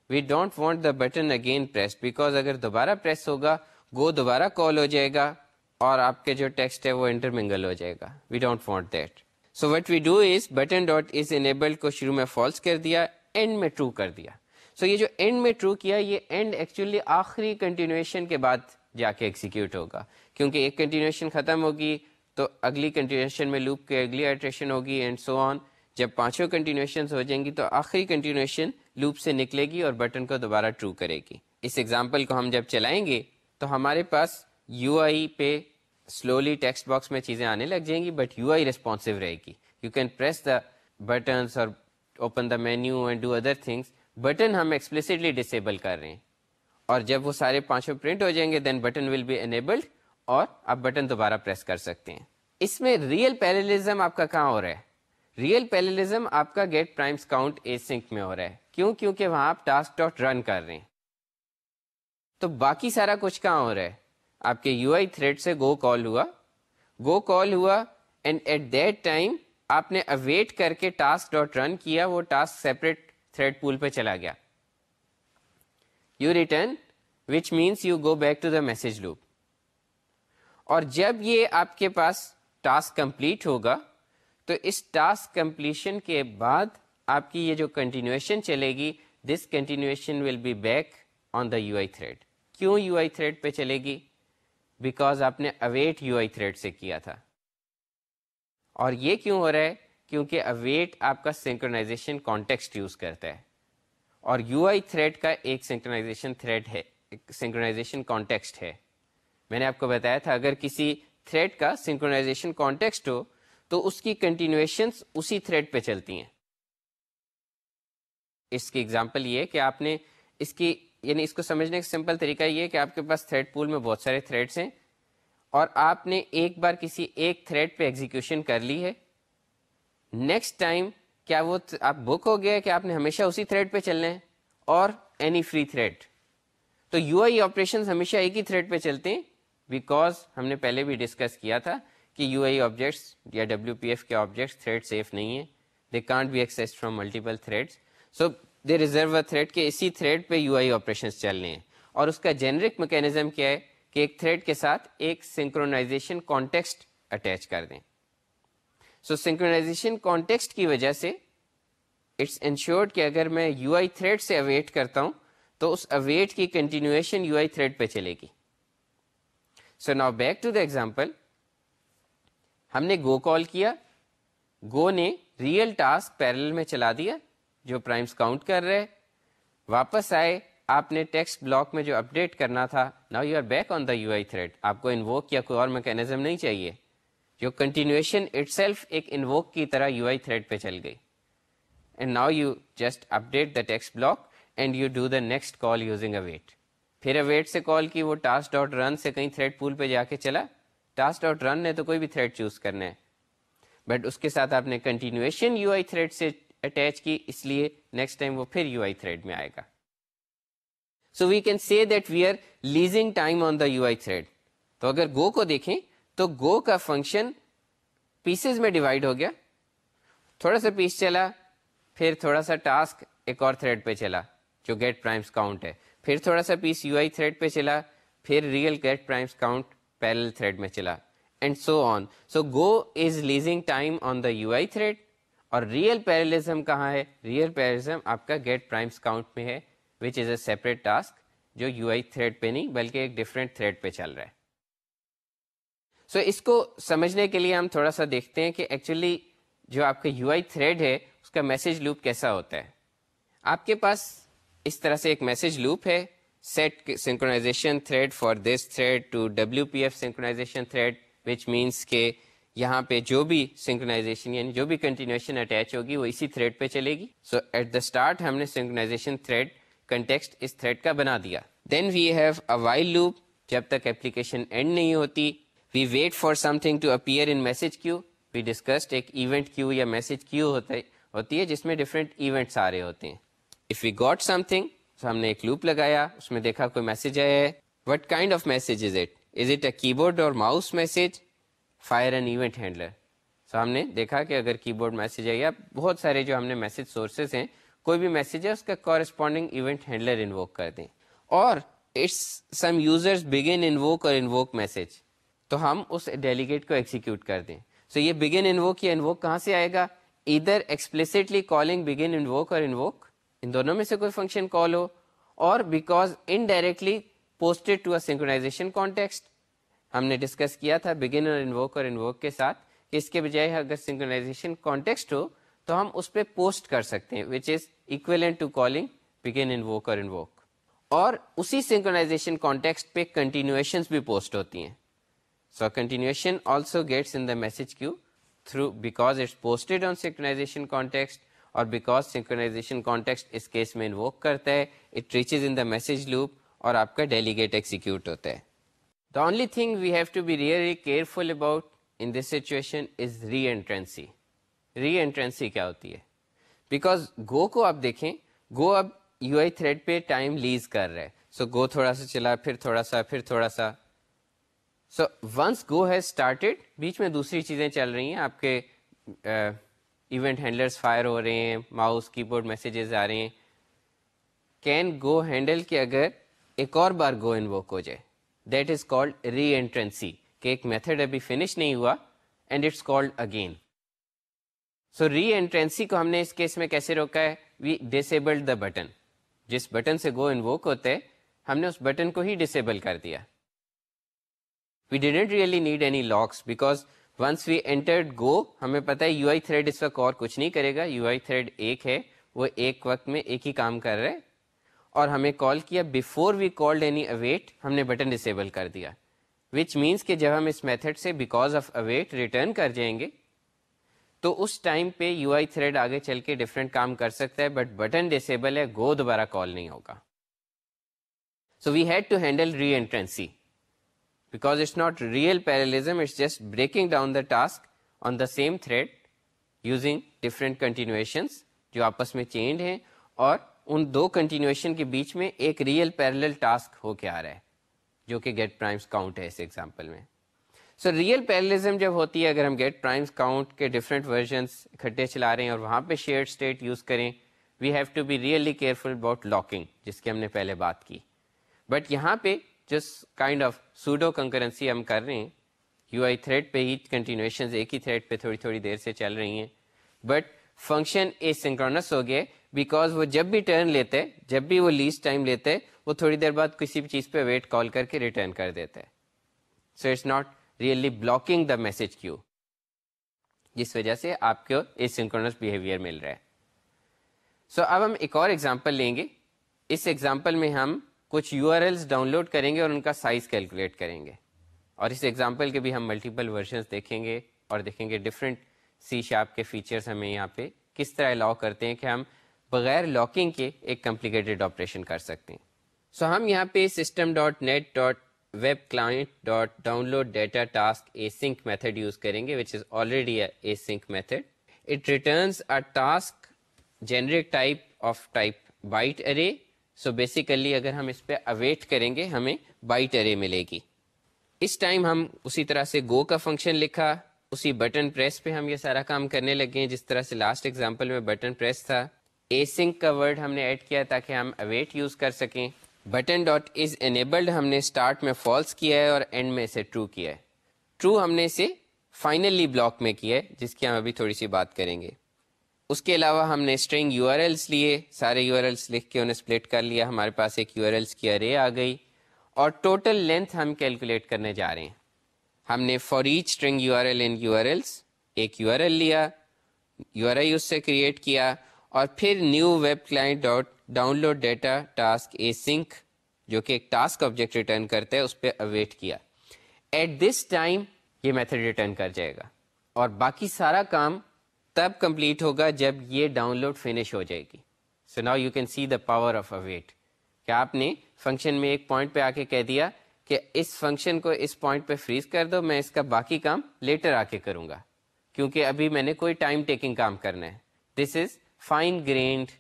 we don't want the button again press because اگر دوبارہ press ہوگا گو دوبارہ کال ہو جائے گا. اور آپ کے جو text ہے وہ انٹرمنگل ہو جائے گا۔ We don't want that so what we do is button dot is enable کو شروع میں فالس کر دیا اینڈ میں ٹرو کر دیا۔ سو so یہ جو اینڈ میں ٹرو کیا، یہ اینڈ ایکچولی آخری کنٹینویشن کے بعد جا کے ایکسیکیوٹ ہوگا۔ کیونکہ ایک کنٹینویشن ختم ہوگی، تو اگلی کنٹینویشن میں لوپ کے اگلی ایٹریشن ہوگی اینڈ سو آن جب پانچوں کنٹینویشن ہو جائیں گی، تو آخری کنٹینویشن لوپ سے نکلے گی اور بٹن کو دوبارہ ٹرو کرے گی۔ اس ایگزامپل کو ہم جب چلائیں گے، تو ہمارے پاس یو آئی پہ سلولی ٹیکسٹ باکس میں چیزیں آنے لگ جائیں گی بٹ یو آئی ریسپانسو رہے گی۔ You can press the buttons اور open the menu and do other things button ہم ایکسپلسٹلی ڈسیبل کر رہے ہیں۔ اور جب وہ سارے پانچوں پرنٹ ہو جائیں گے then button will be enabled اور آپ بٹن دوبارہ پریس کر سکتے ہیں۔ اس میں ریئل پیرلزم آپ کا کہاں ہو رہا ہے؟ ریئل پیرلزم آپ کا get primes count async میں ہو rہا ہے۔ کیوں؟ کیونکہ وہاں آپ ٹاسک ڈاٹ رن کر رہے ہیں۔ تو باقی سارا کچھ کہاں ہو رہا ہے؟ آپ کے یو آئی تھریڈ سے گو کال ہوا. گو کال ہوا اینڈ ایٹ دیٹ ٹائم آپ نے اویٹ کر کے ٹاسک ڈاٹ رن کیا، وہ ٹاسک سیپریٹ تھریڈ پول پہ چلا گیا. You return which means you go back to the message loop اور جب یہ آپ کے پاس ٹاسک کمپلیٹ ہوگا، تو اس ٹاسک کمپلیشن کے بعد آپ کی یہ جو کنٹینیوشن چلے گی this continuation will be back on the U I thread کیوں یو آئی تھریڈ پہ چلے گی؟ بیکاز آپ نے اویٹ یو آئی تھریڈ سے کیا تھا۔ اور یہ کیوں ہو رہا ہے؟ کیونکہ اویٹ آپ کا سنکرونائزیشن کانٹیکسٹ یوز کرتا ہے۔ اور یو آئی تھریڈ کا ایک سنکرونائزیشن تھریڈ ہے سنکرونائزیشن کانٹیکسٹ ہے۔ میں نے آپ کو بتایا تھا، اگر کسی تھریڈ کا سنکرونائزیشن کانٹیکسٹ ہو، تو اس کی کنٹینویشنس اسی تھریڈ پہ چلتی ہیں۔ اس کی ایگزامپل یہ کہ آپ نے اس کی یعنی اس کو سمجھنے کا سمپل طریقہ یہ کہ آپ کے پاس تھریڈ پول میں بہت سارے تھریڈس ہیں اور آپ نے ایک بار کسی ایک تھریڈ پہ ایگزیکیوشن کر لی ہے۔ نیکسٹ ٹائم کیا وہ آپ بک ہو گیا کہ آپ نے ہمیشہ اسی تھریڈ پہ چلنا ہے اور اینی فری تھریڈ تو یو آئی آپریشن ہمیشہ ایک ہی تھریڈ پہ چلتے ہیں بیکاز ہم نے پہلے بھی ڈسکس کیا تھا کہ یو آئی آبجیکٹس یا ڈبلو پی ایف کے آبجیکٹس تھریڈ سیف نہیں ہے they can't be access from multiple thread so they reserve a thread کے اسی تھریڈ پہ یو آئی آپریشن چل رہے ہیں۔ اور اس کا جنرک میکینزم کیا ہے کہ ایک تھریڈ کے ساتھ ایک سنکرونائزیشن کانٹیکسٹ اٹیچ کر دیں۔ سو سنکرونائزیشن کانٹیکسٹ کی وجہ سے اٹس انشورڈ کہ اگر میں یو آئی تھریڈ سے اویٹ کرتا ہوں تو اس اویٹ کی کنٹینیوشن یو آئی تھریڈ پہ چلے گی۔ So now back to the example, ہم نے گو کال کیا، گو نے ریئل ٹاسک پیرل میں چلا دیا جو پرائمس کاؤنٹ کر رہے، واپس آئے، آپ نے ٹیکسٹ بلاک میں جو اپڈیٹ کرنا تھا now you are back on the U I thread آپ کو انووک یا کوئی اور میکینزم نہیں چاہیے، جو کنٹینیوشن اٹ سیلف ایک انووک کی طرح یو آئی تھریڈ پہ چل گئی۔ And now you just update the text block and you do the next call using await پھر اویٹ سے کال کی، وہ ٹاسک ڈاٹ رن سے کہیں تھریڈ پول پہ جا کے چلا۔ ٹاسک ڈاٹ رن نے تو کوئی بھی تھریڈ چوز کرنا ہے بٹ اس کے ساتھ آپ نے کنٹینیوشن یو آئی تھریڈ سے اٹیچ کی اس لیے نیکسٹ ٹائم وہ پھر یو آئی تھریڈ میں آئے گا۔ So we can see that we are leasing time on the U I thread تو اگر گو کو دیکھیں تو گو کا فنکشن پیسز میں ڈیوائڈ ہو گیا۔ تھوڑا سا پیس چلا، پھر تھوڑا سا ٹاسک ایک اور تھریڈ پہ چلا، جو گیٹ پرائمس کاؤنٹ ہے۔ پھر تھوڑا سا پیس یو آئی تھریڈ پہ چلا، پھر real get primes count parallel thread میں چلا and so on so go is leasing time on the U I thread اور ریئل پیرلزم کہاں ہے؟ ریئل پیرلزم آپ کا گیٹ پرائمس کاؤنٹ میں ہے which is a separate task جو یو آئی تھریڈ پہ نہیں، بلکہ ایک ڈفرینٹ تھریڈ پہ چل رہا ہے۔ سو so اس کو سمجھنے کے لیے ہم تھوڑا سا دیکھتے ہیں کہ ایکچولی جو آپ کا یو آئی تھریڈ ہے، اس کا میسج لوپ کیسا ہوتا ہے۔ آپ کے پاس اس طرح سے ایک میسج لوپ ہے set synchronization thread for this thread to W P F synchronization thread which means کہ یہاں پہ جو بھی سنکرونازیشن یعنی جو بھی کنٹینیوشن اٹیچ ہوگی وہ اسی تھریڈ پہ چلے گی. سو ایٹ دا اسٹارٹ ہم نے سنکرونازیشن تھریڈ کنٹیکسٹ اس تھریڈ کا بنا دیا. Then we have a while loop جب تک اپلیکیشن اینڈ نہیں ہوتی we wait for something to appear in message queue we discussed ایک ایونٹ کیو یا میسج کیو ہوتا ہے ہوتی ہے جس میں ڈفرینٹ ایونٹس آ رہے ہوتے ہیں. If we got something ہم نے ایک لوپ لگایا. اس میں دیکھا کوئی میسج آیا ہے. What kind of message is it is it a keyboard اور mouse message fire an event handler so ہم نے دیکھا کہ اگر کی بورڈ میسج آئی یا بہت سارے جو ہم نے میسج سورسز ہیں کوئی بھی میسج ہے اس کا کورسپونڈنگ ایونٹ ہینڈلر انووک کر دیں اور it's some users begin invoke اور انووک میسج تو ہم اس ڈیلیگیٹ کو ایکسیکیوٹ کر دیں۔ سو so یہ بگن انووک یا انووک کہاں سے آئے گا؟ ادھر ایکسپلسٹلی کالنگ بگن انووک اور انووک ان دونوں میں سے کوئی فنکشن کال ہو۔ اور because indirectly posted to a synchronization context ہم نے ڈسکس کیا تھا بگن اور انووک اور انووک کے ساتھ، کہ اس کے بجائے اگر سنکرونازیشن کانٹیکسٹ ہو، تو ہم اس پہ پوسٹ کر سکتے ہیں which is equivalent to calling begin invoke اور انووک اور اسی سنکرونازیشن کانٹیکسٹ پہ کنٹینیوشن بھی پوسٹ ہوتی ہیں۔ So continuation also gets in the message queue through because it's posted on synchronization context اور بیکاز سنکرونازیشن کانٹیکسٹ اس کیس میں انووک کرتا ہے it reaches in the message loop اور آپ کا ڈیلیگیٹ ایکسیکیوٹ ہوتا ہے۔ The only thing we have to be really careful about in this situation is reentrancy reentrancy کیا ہوتی ہے بیکاز گو کو آپ دیکھیں گو اب یو آئی تھریڈ پہ ٹائم لیز کر رہا ہے سو گو تھوڑا سا چلا پھر تھوڑا سا پھر تھوڑا سا so once go has started بیچ میں دوسری چیزیں چل رہی ہیں آپ کے ایونٹ ہینڈلرس فائر ہو رہے ہیں ماؤس کی بورڈ میسیجز آ رہے ہیں کین گو ہینڈل کہ اگر ایک اور بار گو انووک ہو جائے دیٹ از کالڈ ری انٹرنسی کہ ایک میتھڈ ابھی فنش نہیں ہوا and it's called again so reentrancy کو ہم نے اس کیس میں کیسے روکا ہے؟ وی ڈسیبلڈ دا بٹن جس بٹن سے گو انووک ہوتے، ہم نے اس بٹن کو ہی ڈسیبل کر دیا. We didn't really need any locks because once we entered go ہمیں پتا ہے یو آئی تھریڈ اس وقت اور کچھ نہیں کرے گا. یو آئی تھریڈ ایک ہے، وہ ایک وقت میں ایک ہی کام کر رہے اور ہمیں کال کیا before we called any await ہم نے بٹن ڈسیبل کر دیا۔ وچ مینس کہ جب ہم اس میتھڈ سے بیکاز آف اویٹ ریٹرن کر جائیں گے تو اس ٹائم پہ یو آئی تھریڈ آگے چل کے ڈفرینٹ کام کر سکتا ہے بٹ بٹن ڈسیبل ہے گو دوبارہ کال نہیں ہوگا۔ So we had to handle re-entrancy. Because it's not real parallelism, it's just breaking down the task on the same thread using different continuations جو آپس میں چینڈ ہیں اور ان دو کنٹینیوشن کے بیچ میں ایک ریئل پیرل ٹاسک ہو کے آ رہا ہے، جو کہ گیٹ پرائمس کاؤنٹ ہے اس ایگزامپل میں۔ سو ریئل پیرلزم جب ہوتی ہے، اگر ہم گیٹ پرائمس کاؤنٹ کے ڈفرینٹ ورژنس اکٹھے چلا رہے ہیں اور وہاں پہ شیئر اسٹیٹ یوز کریں we have to be really careful about locking جس کی ہم نے پہلے بات کی۔ بٹ یہاں پہ جس کائنڈ آف سوڈو کنکرنسی ہم کر رہے ہیں یو آئی تھریڈ پہ ہی کنٹینیوشن ایک ہی تھریڈ پہ تھوڑی تھوڑی دیر سے چل رہی ہیں۔ بٹ فنکشن اے سنکرونس ہو گیا بیکاز وہ جب بھی ٹرن لیتے، جب بھی وہ لیسٹ ٹائم لیتے، وہ تھوڑی دیر بعد کسی بھی چیز پہ ویٹ کال کر کے ریٹرن کر دیتے. So it's not really blocking the message queue جس وجہ سے آپ کو اے سنکرونس بہیویئر مل رہا ہے. سو اب ہم ایک اور ایگزامپل لیں گے. اس ایگزامپل میں ہم کچھ U R Ls download کریں گے اور ان کا سائز کیلکولیٹ کریں گے. اور اس ایگزامپل کے بھی ہم ملٹیپل ورژنس دیکھیں گے اور دیکھیں گے ڈفرینٹ سی شاپ کے فیچرس ہمیں یہاں پہ کس طرح الاؤ کرتے ہیں کہ ہم بغیر لاکنگ کے ایک کمپلیکیٹڈ آپریشن کر سکتے ہیں۔ سو so, ہم یہاں پہ system dot net dot web client dot download data task async method use کریں گے which is already async method it returns a task generic type of type byte array so basically اگر ہم اس پہ await کریں گے ہمیں byte array ملے گی۔ اس ٹائم ہم اسی طرح سے گو کا فنکشن لکھا اسی بٹن پریس پہ ہم یہ سارا کام کرنے لگے ہیں۔ جس طرح سے لاسٹ ایگزامپل میں بٹن پریس تھا اے سنک کا ورڈ ہم نے ایڈ کیا تاکہ ہم اویٹ یوز کر سکیں۔ بٹن ڈاٹ از انیبلڈ ہم نے اسٹارٹ میں فالس کیا ہے اور اینڈ میں اسے ٹرو کیا ہے۔ ٹرو ہم نے اسے فائنلی بلاک میں کیا ہے، جس کی ہم ابھی تھوڑی سی بات کریں گے۔ اس کے علاوہ ہم نے اسٹرنگ یو آر ایلس لیے، سارے یو آر ایلس لکھ کے انہیں اسپلٹ کر لیا۔ ہمارے پاس ایک یو آر ایلس کی ارے آ گئی۔ اور ٹوٹل لینتھ ہم کیلکولیٹ کرنے جا رہے ہیں۔ ہم نے for each string U R L in U R Ls ایک یو آر ایل لیا۔ یو آر آئی اس سے کریٹ کیا۔ اور پھر new web client dot download data task async جو کہ ایک ٹاسک آبجیکٹ ریٹرن کرتا ہے اس پہ اویٹ کیا۔ ایٹ دس ٹائم یہ میتھڈ ریٹرن کر جائے گا اور باقی سارا کام تب کمپلیٹ ہوگا جب یہ ڈاؤن لوڈ فنش ہو جائے گی۔ So now you can see the power of await کیا آپ نے فنکشن میں ایک پوائنٹ پہ آ کے کہہ دیا کہ اس فنکشن کو اس پوائنٹ پہ فریز کر دو، میں اس کا باقی کام لیٹر آ کے کروں گا۔ کیونکہ ابھی میں نے کوئی ٹائم ٹیکنگ کام کرنا ہے۔ This is fine grained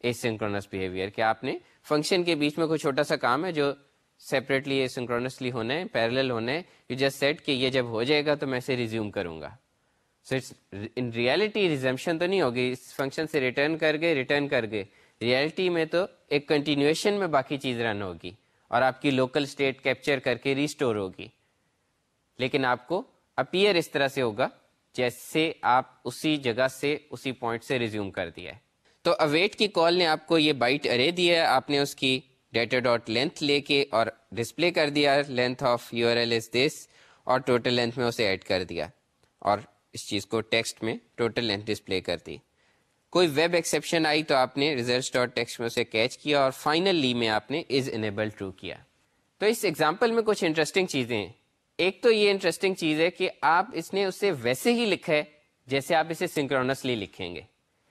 asynchronous behaviour کہ آپ نے فنکشن کے بیچ میں کوئی چھوٹا سا کام ہے جو سیپریٹلی اے ہونا ہے پیرل ہونا ہے یو جسٹ سیٹ کہ یہ جب ہو جائے گا تو میں اسے ریزیوم کروں گا۔ سو اٹس ان ریالٹی ریزمشن تو نہیں ہوگی، اس فنکشن سے ریٹرن کر گئے ریٹرن کر گئے۔ ریالٹی میں تو ایک کنٹینیوشن میں باقی چیز رن ہوگی اور آپ کی لوکل اسٹیٹ کیپچر کر کے ریسٹور ہوگی۔ لیکن آپ کو اپیئر اس طرح سے ہوگا جیسے آپ اسی جگہ سے اسی پوائنٹ سے ریزیوم کر دیا ہے۔ تو اویٹ کی کال نے آپ کو یہ بائٹ ارے دیا ہے۔ آپ نے اس کی ڈیٹا ڈاٹ لینتھ لے کے اور ڈسپلے کر دیا length of U R L is this اور ٹوٹل لینتھ میں اسے ایڈ کر دیا۔ اور اس چیز کو ٹیکسٹ میں ٹوٹل لینتھ ڈسپلے کر دی۔ کوئی ویب ایکسیپشن آئی تو آپ نے ریزلٹ ڈاٹ ٹیکسٹ میں اسے کیچ کیا اور فائنلی میں آپ نے از انیبل ٹرو کیا۔ تو اس ایگزامپل میں کچھ انٹرسٹنگ چیزیں ہیں۔ ایک تو یہ انٹرسٹنگ چیز ہے کہ آپ اس نے اسے ویسے ہی لکھا ہے جیسے آپ اسے سنکرونسلی لکھیں گے۔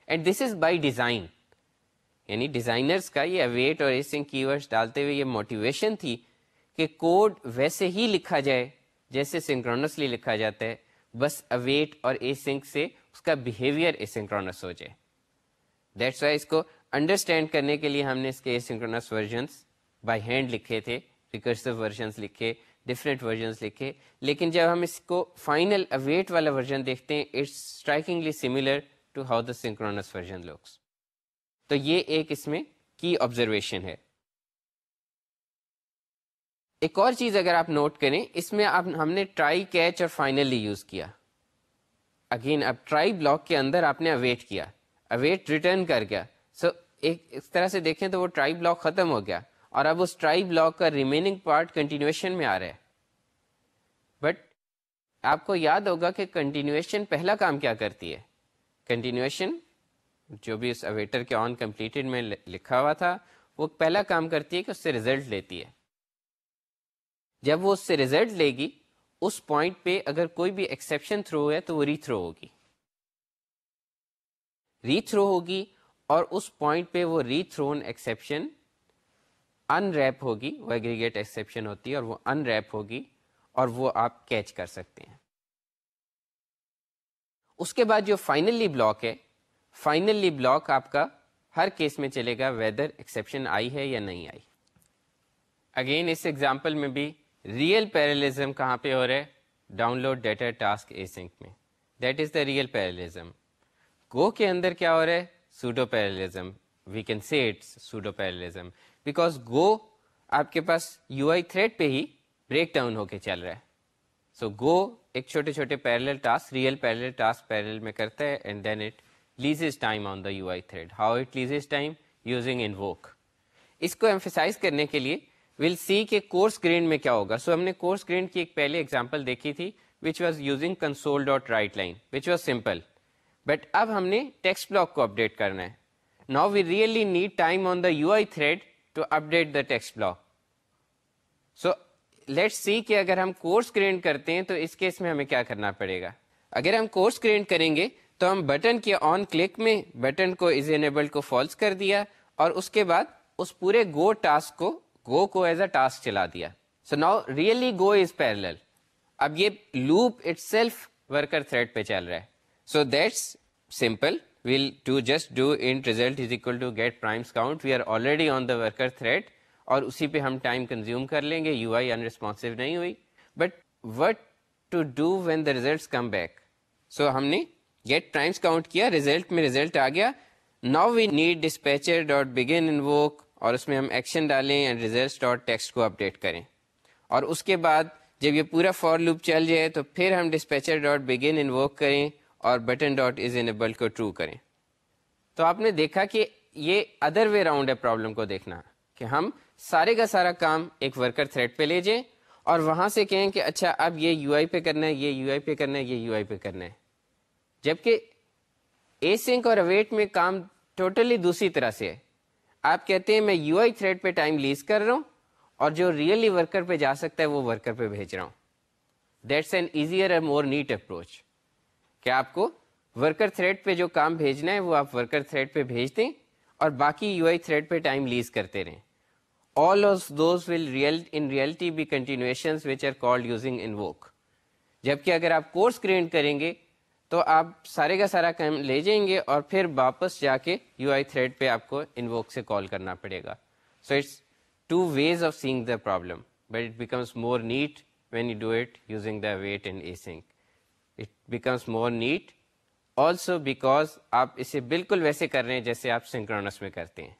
And this is by design یعنی ڈیزائنرس کا یہ اویٹ اور ایسنگ کی ورڈس ڈالتے ہوئے یہ موٹیویشن تھی کہ کوڈ ویسے ہی لکھا جائے، جیسے سنکرونسلی لکھا جاتا ہے، بس اویٹ اور اے سنک سے اس کا بہیویئر اے سنکرونس ہو جائے۔ دیٹس وائی اس کو انڈرسٹینڈ کرنے کے لیے ہم نے اس کے سنکرونس ورژنس بائی ہینڈ لکھے تھے ریکرسو ورژنس لکھے۔ ڈفرینٹ ورژنس لکھے۔ لیکن جب ہم اس کو فائنل اویٹ والا ورژن دیکھتے ہیں it's strikingly similar to how the synchronous version looks تو یہ ایک اس میں کی آبزرویشن ہے۔ ایک اور چیز اگر آپ نوٹ کریں اس میں آپ ہم نے ٹرائی کیچ اور فائنلی یوز کیا۔ اگین اب ٹرائی بلاک کے اندر آپ نے اویٹ کیا۔ اویٹ ریٹرن کر گیا۔ سو so, ایک اس طرح سے دیکھیں تو وہ ٹرائی بلاک ختم ہو گیا۔ اور اب اس ٹرائی بلاک کا ریمیننگ پارٹ کنٹینیوشن میں آ رہا ہے۔ بٹ آپ کو یاد ہوگا کہ کنٹینیوشن پہلا کام کیا کرتی ہے؟ کنٹینیوشن جو بھی اس اویٹر کے آن کمپلیٹڈ میں لکھا ہوا تھا، وہ پہلا کام کرتی ہے کہ اس سے ریزلٹ لیتی ہے۔ جب وہ اس سے ریزلٹ لے گی، اس پوائنٹ پہ اگر کوئی بھی ایکسیپشن تھرو ہے تو وہ ری تھرو ہوگی۔ ری تھرو ہوگی اور اس پوائنٹ پہ وہ rethrown exception unwrap ہوگی، وہ ایگریگیٹ ایکسیپشن ہوتی ہے اور وہ ان ریپ ہوگی اور وہ آپ کیچ کر سکتے ہیں۔ اس کے بعد جو فائنلی بلاک ہے فائنلی بلاک آپ کا ہر کیس میں چلے گا ویدر ایکسیپشن آئی ہے یا نہیں آئی۔ اگین اس ایگزامپل میں بھی ریئل پیرالزم کہاں پہ ہو رہا ہے؟ Download data task async میں۔ That is the real parallelism گو کے اندر کیا ہو رہا ہے؟ Pseudo parallelism we can see it pseudo parallelism because گو آپ کے پاس یو آئی تھریڈ پہ ہی بریک ڈاؤن ہو کے چل رہا ہے۔ سو گو ایک چھوٹے چھوٹے parallel task real parallel task parallel میں کرتا ہے and then it leases time on the U I thread how it leases time using invoke اس کو ایمفیسائز کرنے کے لیے ول سی کہ کورس گرینڈ میں کیا ہوگا۔ سو so, ہم نے کورس گرینڈ کی ایک پہلے ایگزامپل دیکھی تھی which was using console dot write line which was simple but اب ہم نے ٹیکسٹ بلاک کو اپڈیٹ کرنا ہے۔ Now we really need time on the U I thread to update the text block so let see کہ اگر ہم course create کرتے ہیں تو اس کیس میں ہمیں کیا کرنا پڑے گا؟ اگر ہم کورس کریٹ کریں گے تو ہم بٹن کے آن کلک میں بٹن کو از انیبل کو فالس کر دیا اور اس کے بعد اس پورے گو ٹاسک کو گو کو ایز اے ٹاسک چلا دیا۔ So now really go is parallel اب یہ loop itself worker thread پہ چل رہا ہے۔ So that's simple well to just do in result is equal to get primes count we are already on the worker thread اور اسی پہ ہم ٹائم کنزیوم کر لیں گے. یو آئی ان ریسپانسو نہیں ہوئی. But what to do when the result come back so ہم نے گیٹ ٹائمس کاؤنٹ کیا. ریزلٹ میں ریزلٹ آ گیا. Now we need dispatcher dot begin invoke اور اس میں ہم ایکشن ڈالیں اینڈ ریزلٹ ڈاٹ ٹیکسٹ کو اپڈیٹ کریں. اور اس کے بعد جب یہ پورا فور لوپ چل جائے تو پھر ہم dispatcher dot begin invoke کریں. اور بٹن ڈاٹ از انیبل کو ٹرو کریں۔ تو آپ نے دیکھا کہ یہ ادر وے راؤنڈ ہے پرابلم کو دیکھنا، کہ ہم سارے کا سارا کام ایک ورکر تھریڈ پہ لے جائیں اور وہاں سے کہیں کہ اچھا اب یہ یو آئی پہ کرنا ہے، یہ یو آئی پہ کرنا ہے، یہ یو آئی پہ کرنا ہے۔ جبکہ اے سنک اور اویٹ میں کام ٹوٹلی دوسری طرح سے ہے۔ آپ کہتے ہیں، میں یو آئی تھریڈ پہ ٹائم لیز کر رہا ہوں اور جو ریئلی ورکر پہ جا سکتا ہے وہ ورکر پہ بھیج رہا ہوں۔ That's an easier a more neat approach کہ آپ کو ورکر تھریڈ پہ جو کام بھیجنا ہے وہ آپ ورکر تھریڈ پہ بھیج دیں اور باقی یو آئی تھریڈ پہ ٹائم لیز کرتے رہیں۔ All of those will real, in reality be continuations which are called using invoke. جبکہ اگر آپ کورس کریٹ کریں گے تو آپ سارے کا سارا کام لے جائیں گے اور پھر واپس جا کے یو آئی تھریڈ پہ آپ کو انووک سے کال کرنا پڑے گا۔ So it's two ways of seeing the problem but it becomes more neat when you do it using the wait and async it becomes more neat also because آپ اسے بالکل ویسے کر رہے ہیں جیسے آپ سنکرونس میں کرتے ہیں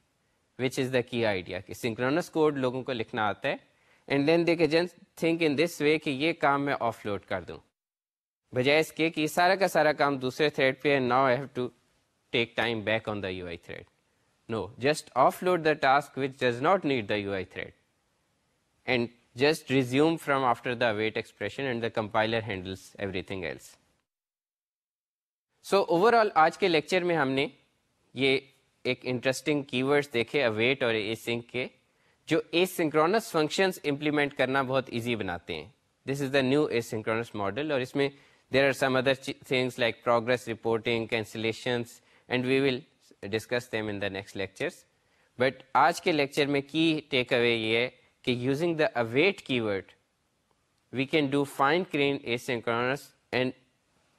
which is the key idea کہ سنکرونس کوڈ لوگوں کو لکھنا آتا ہے. اینڈ دین دے کے جن تھنک ان دس وے کہ یہ کام میں آف لوڈ کر دوں. بجائے اس کے کہ سارا کا سارا کام دوسرے تھریڈ پہ now I have to take time back on the U I thread no just offload the task which does not need the U I thread and just resume from after the await expression and the compiler handles everything else so overall آج کے lecture میں ہم نے یہ ایک interesting key words دیکھے await اور async کے جو اے سنکرونس فنکشنس امپلیمنٹ کرنا بہت ایزی بناتے ہیں this is the new asynchronous model اور اس میں there are some other things like progress reporting cancellations and we will discuss them in the next lectures but آج کے لیکچر میں کی ٹیک اوے یہ ہے کہ using the await keyword we can do fine grain asynchronous and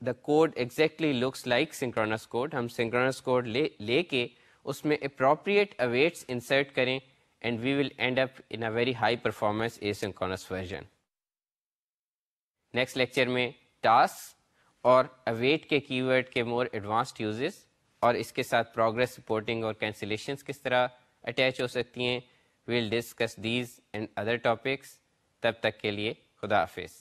the code exactly looks like synchronous code ہم synchronous code لے لے کے اس میں اپروپریٹ اویٹس انسرٹ کریں and we will end up in a very high performance asynchronous version next lecture میں task اور await کے کی ورڈ کے مور ایڈوانسڈ یوزز اور اس کے ساتھ پروگرس رپورٹنگ اور کینسلیشنس کس طرح اٹیچ ہو سکتی ہیں we'll discuss these and other topics تب تک کے لیے خدا حافظ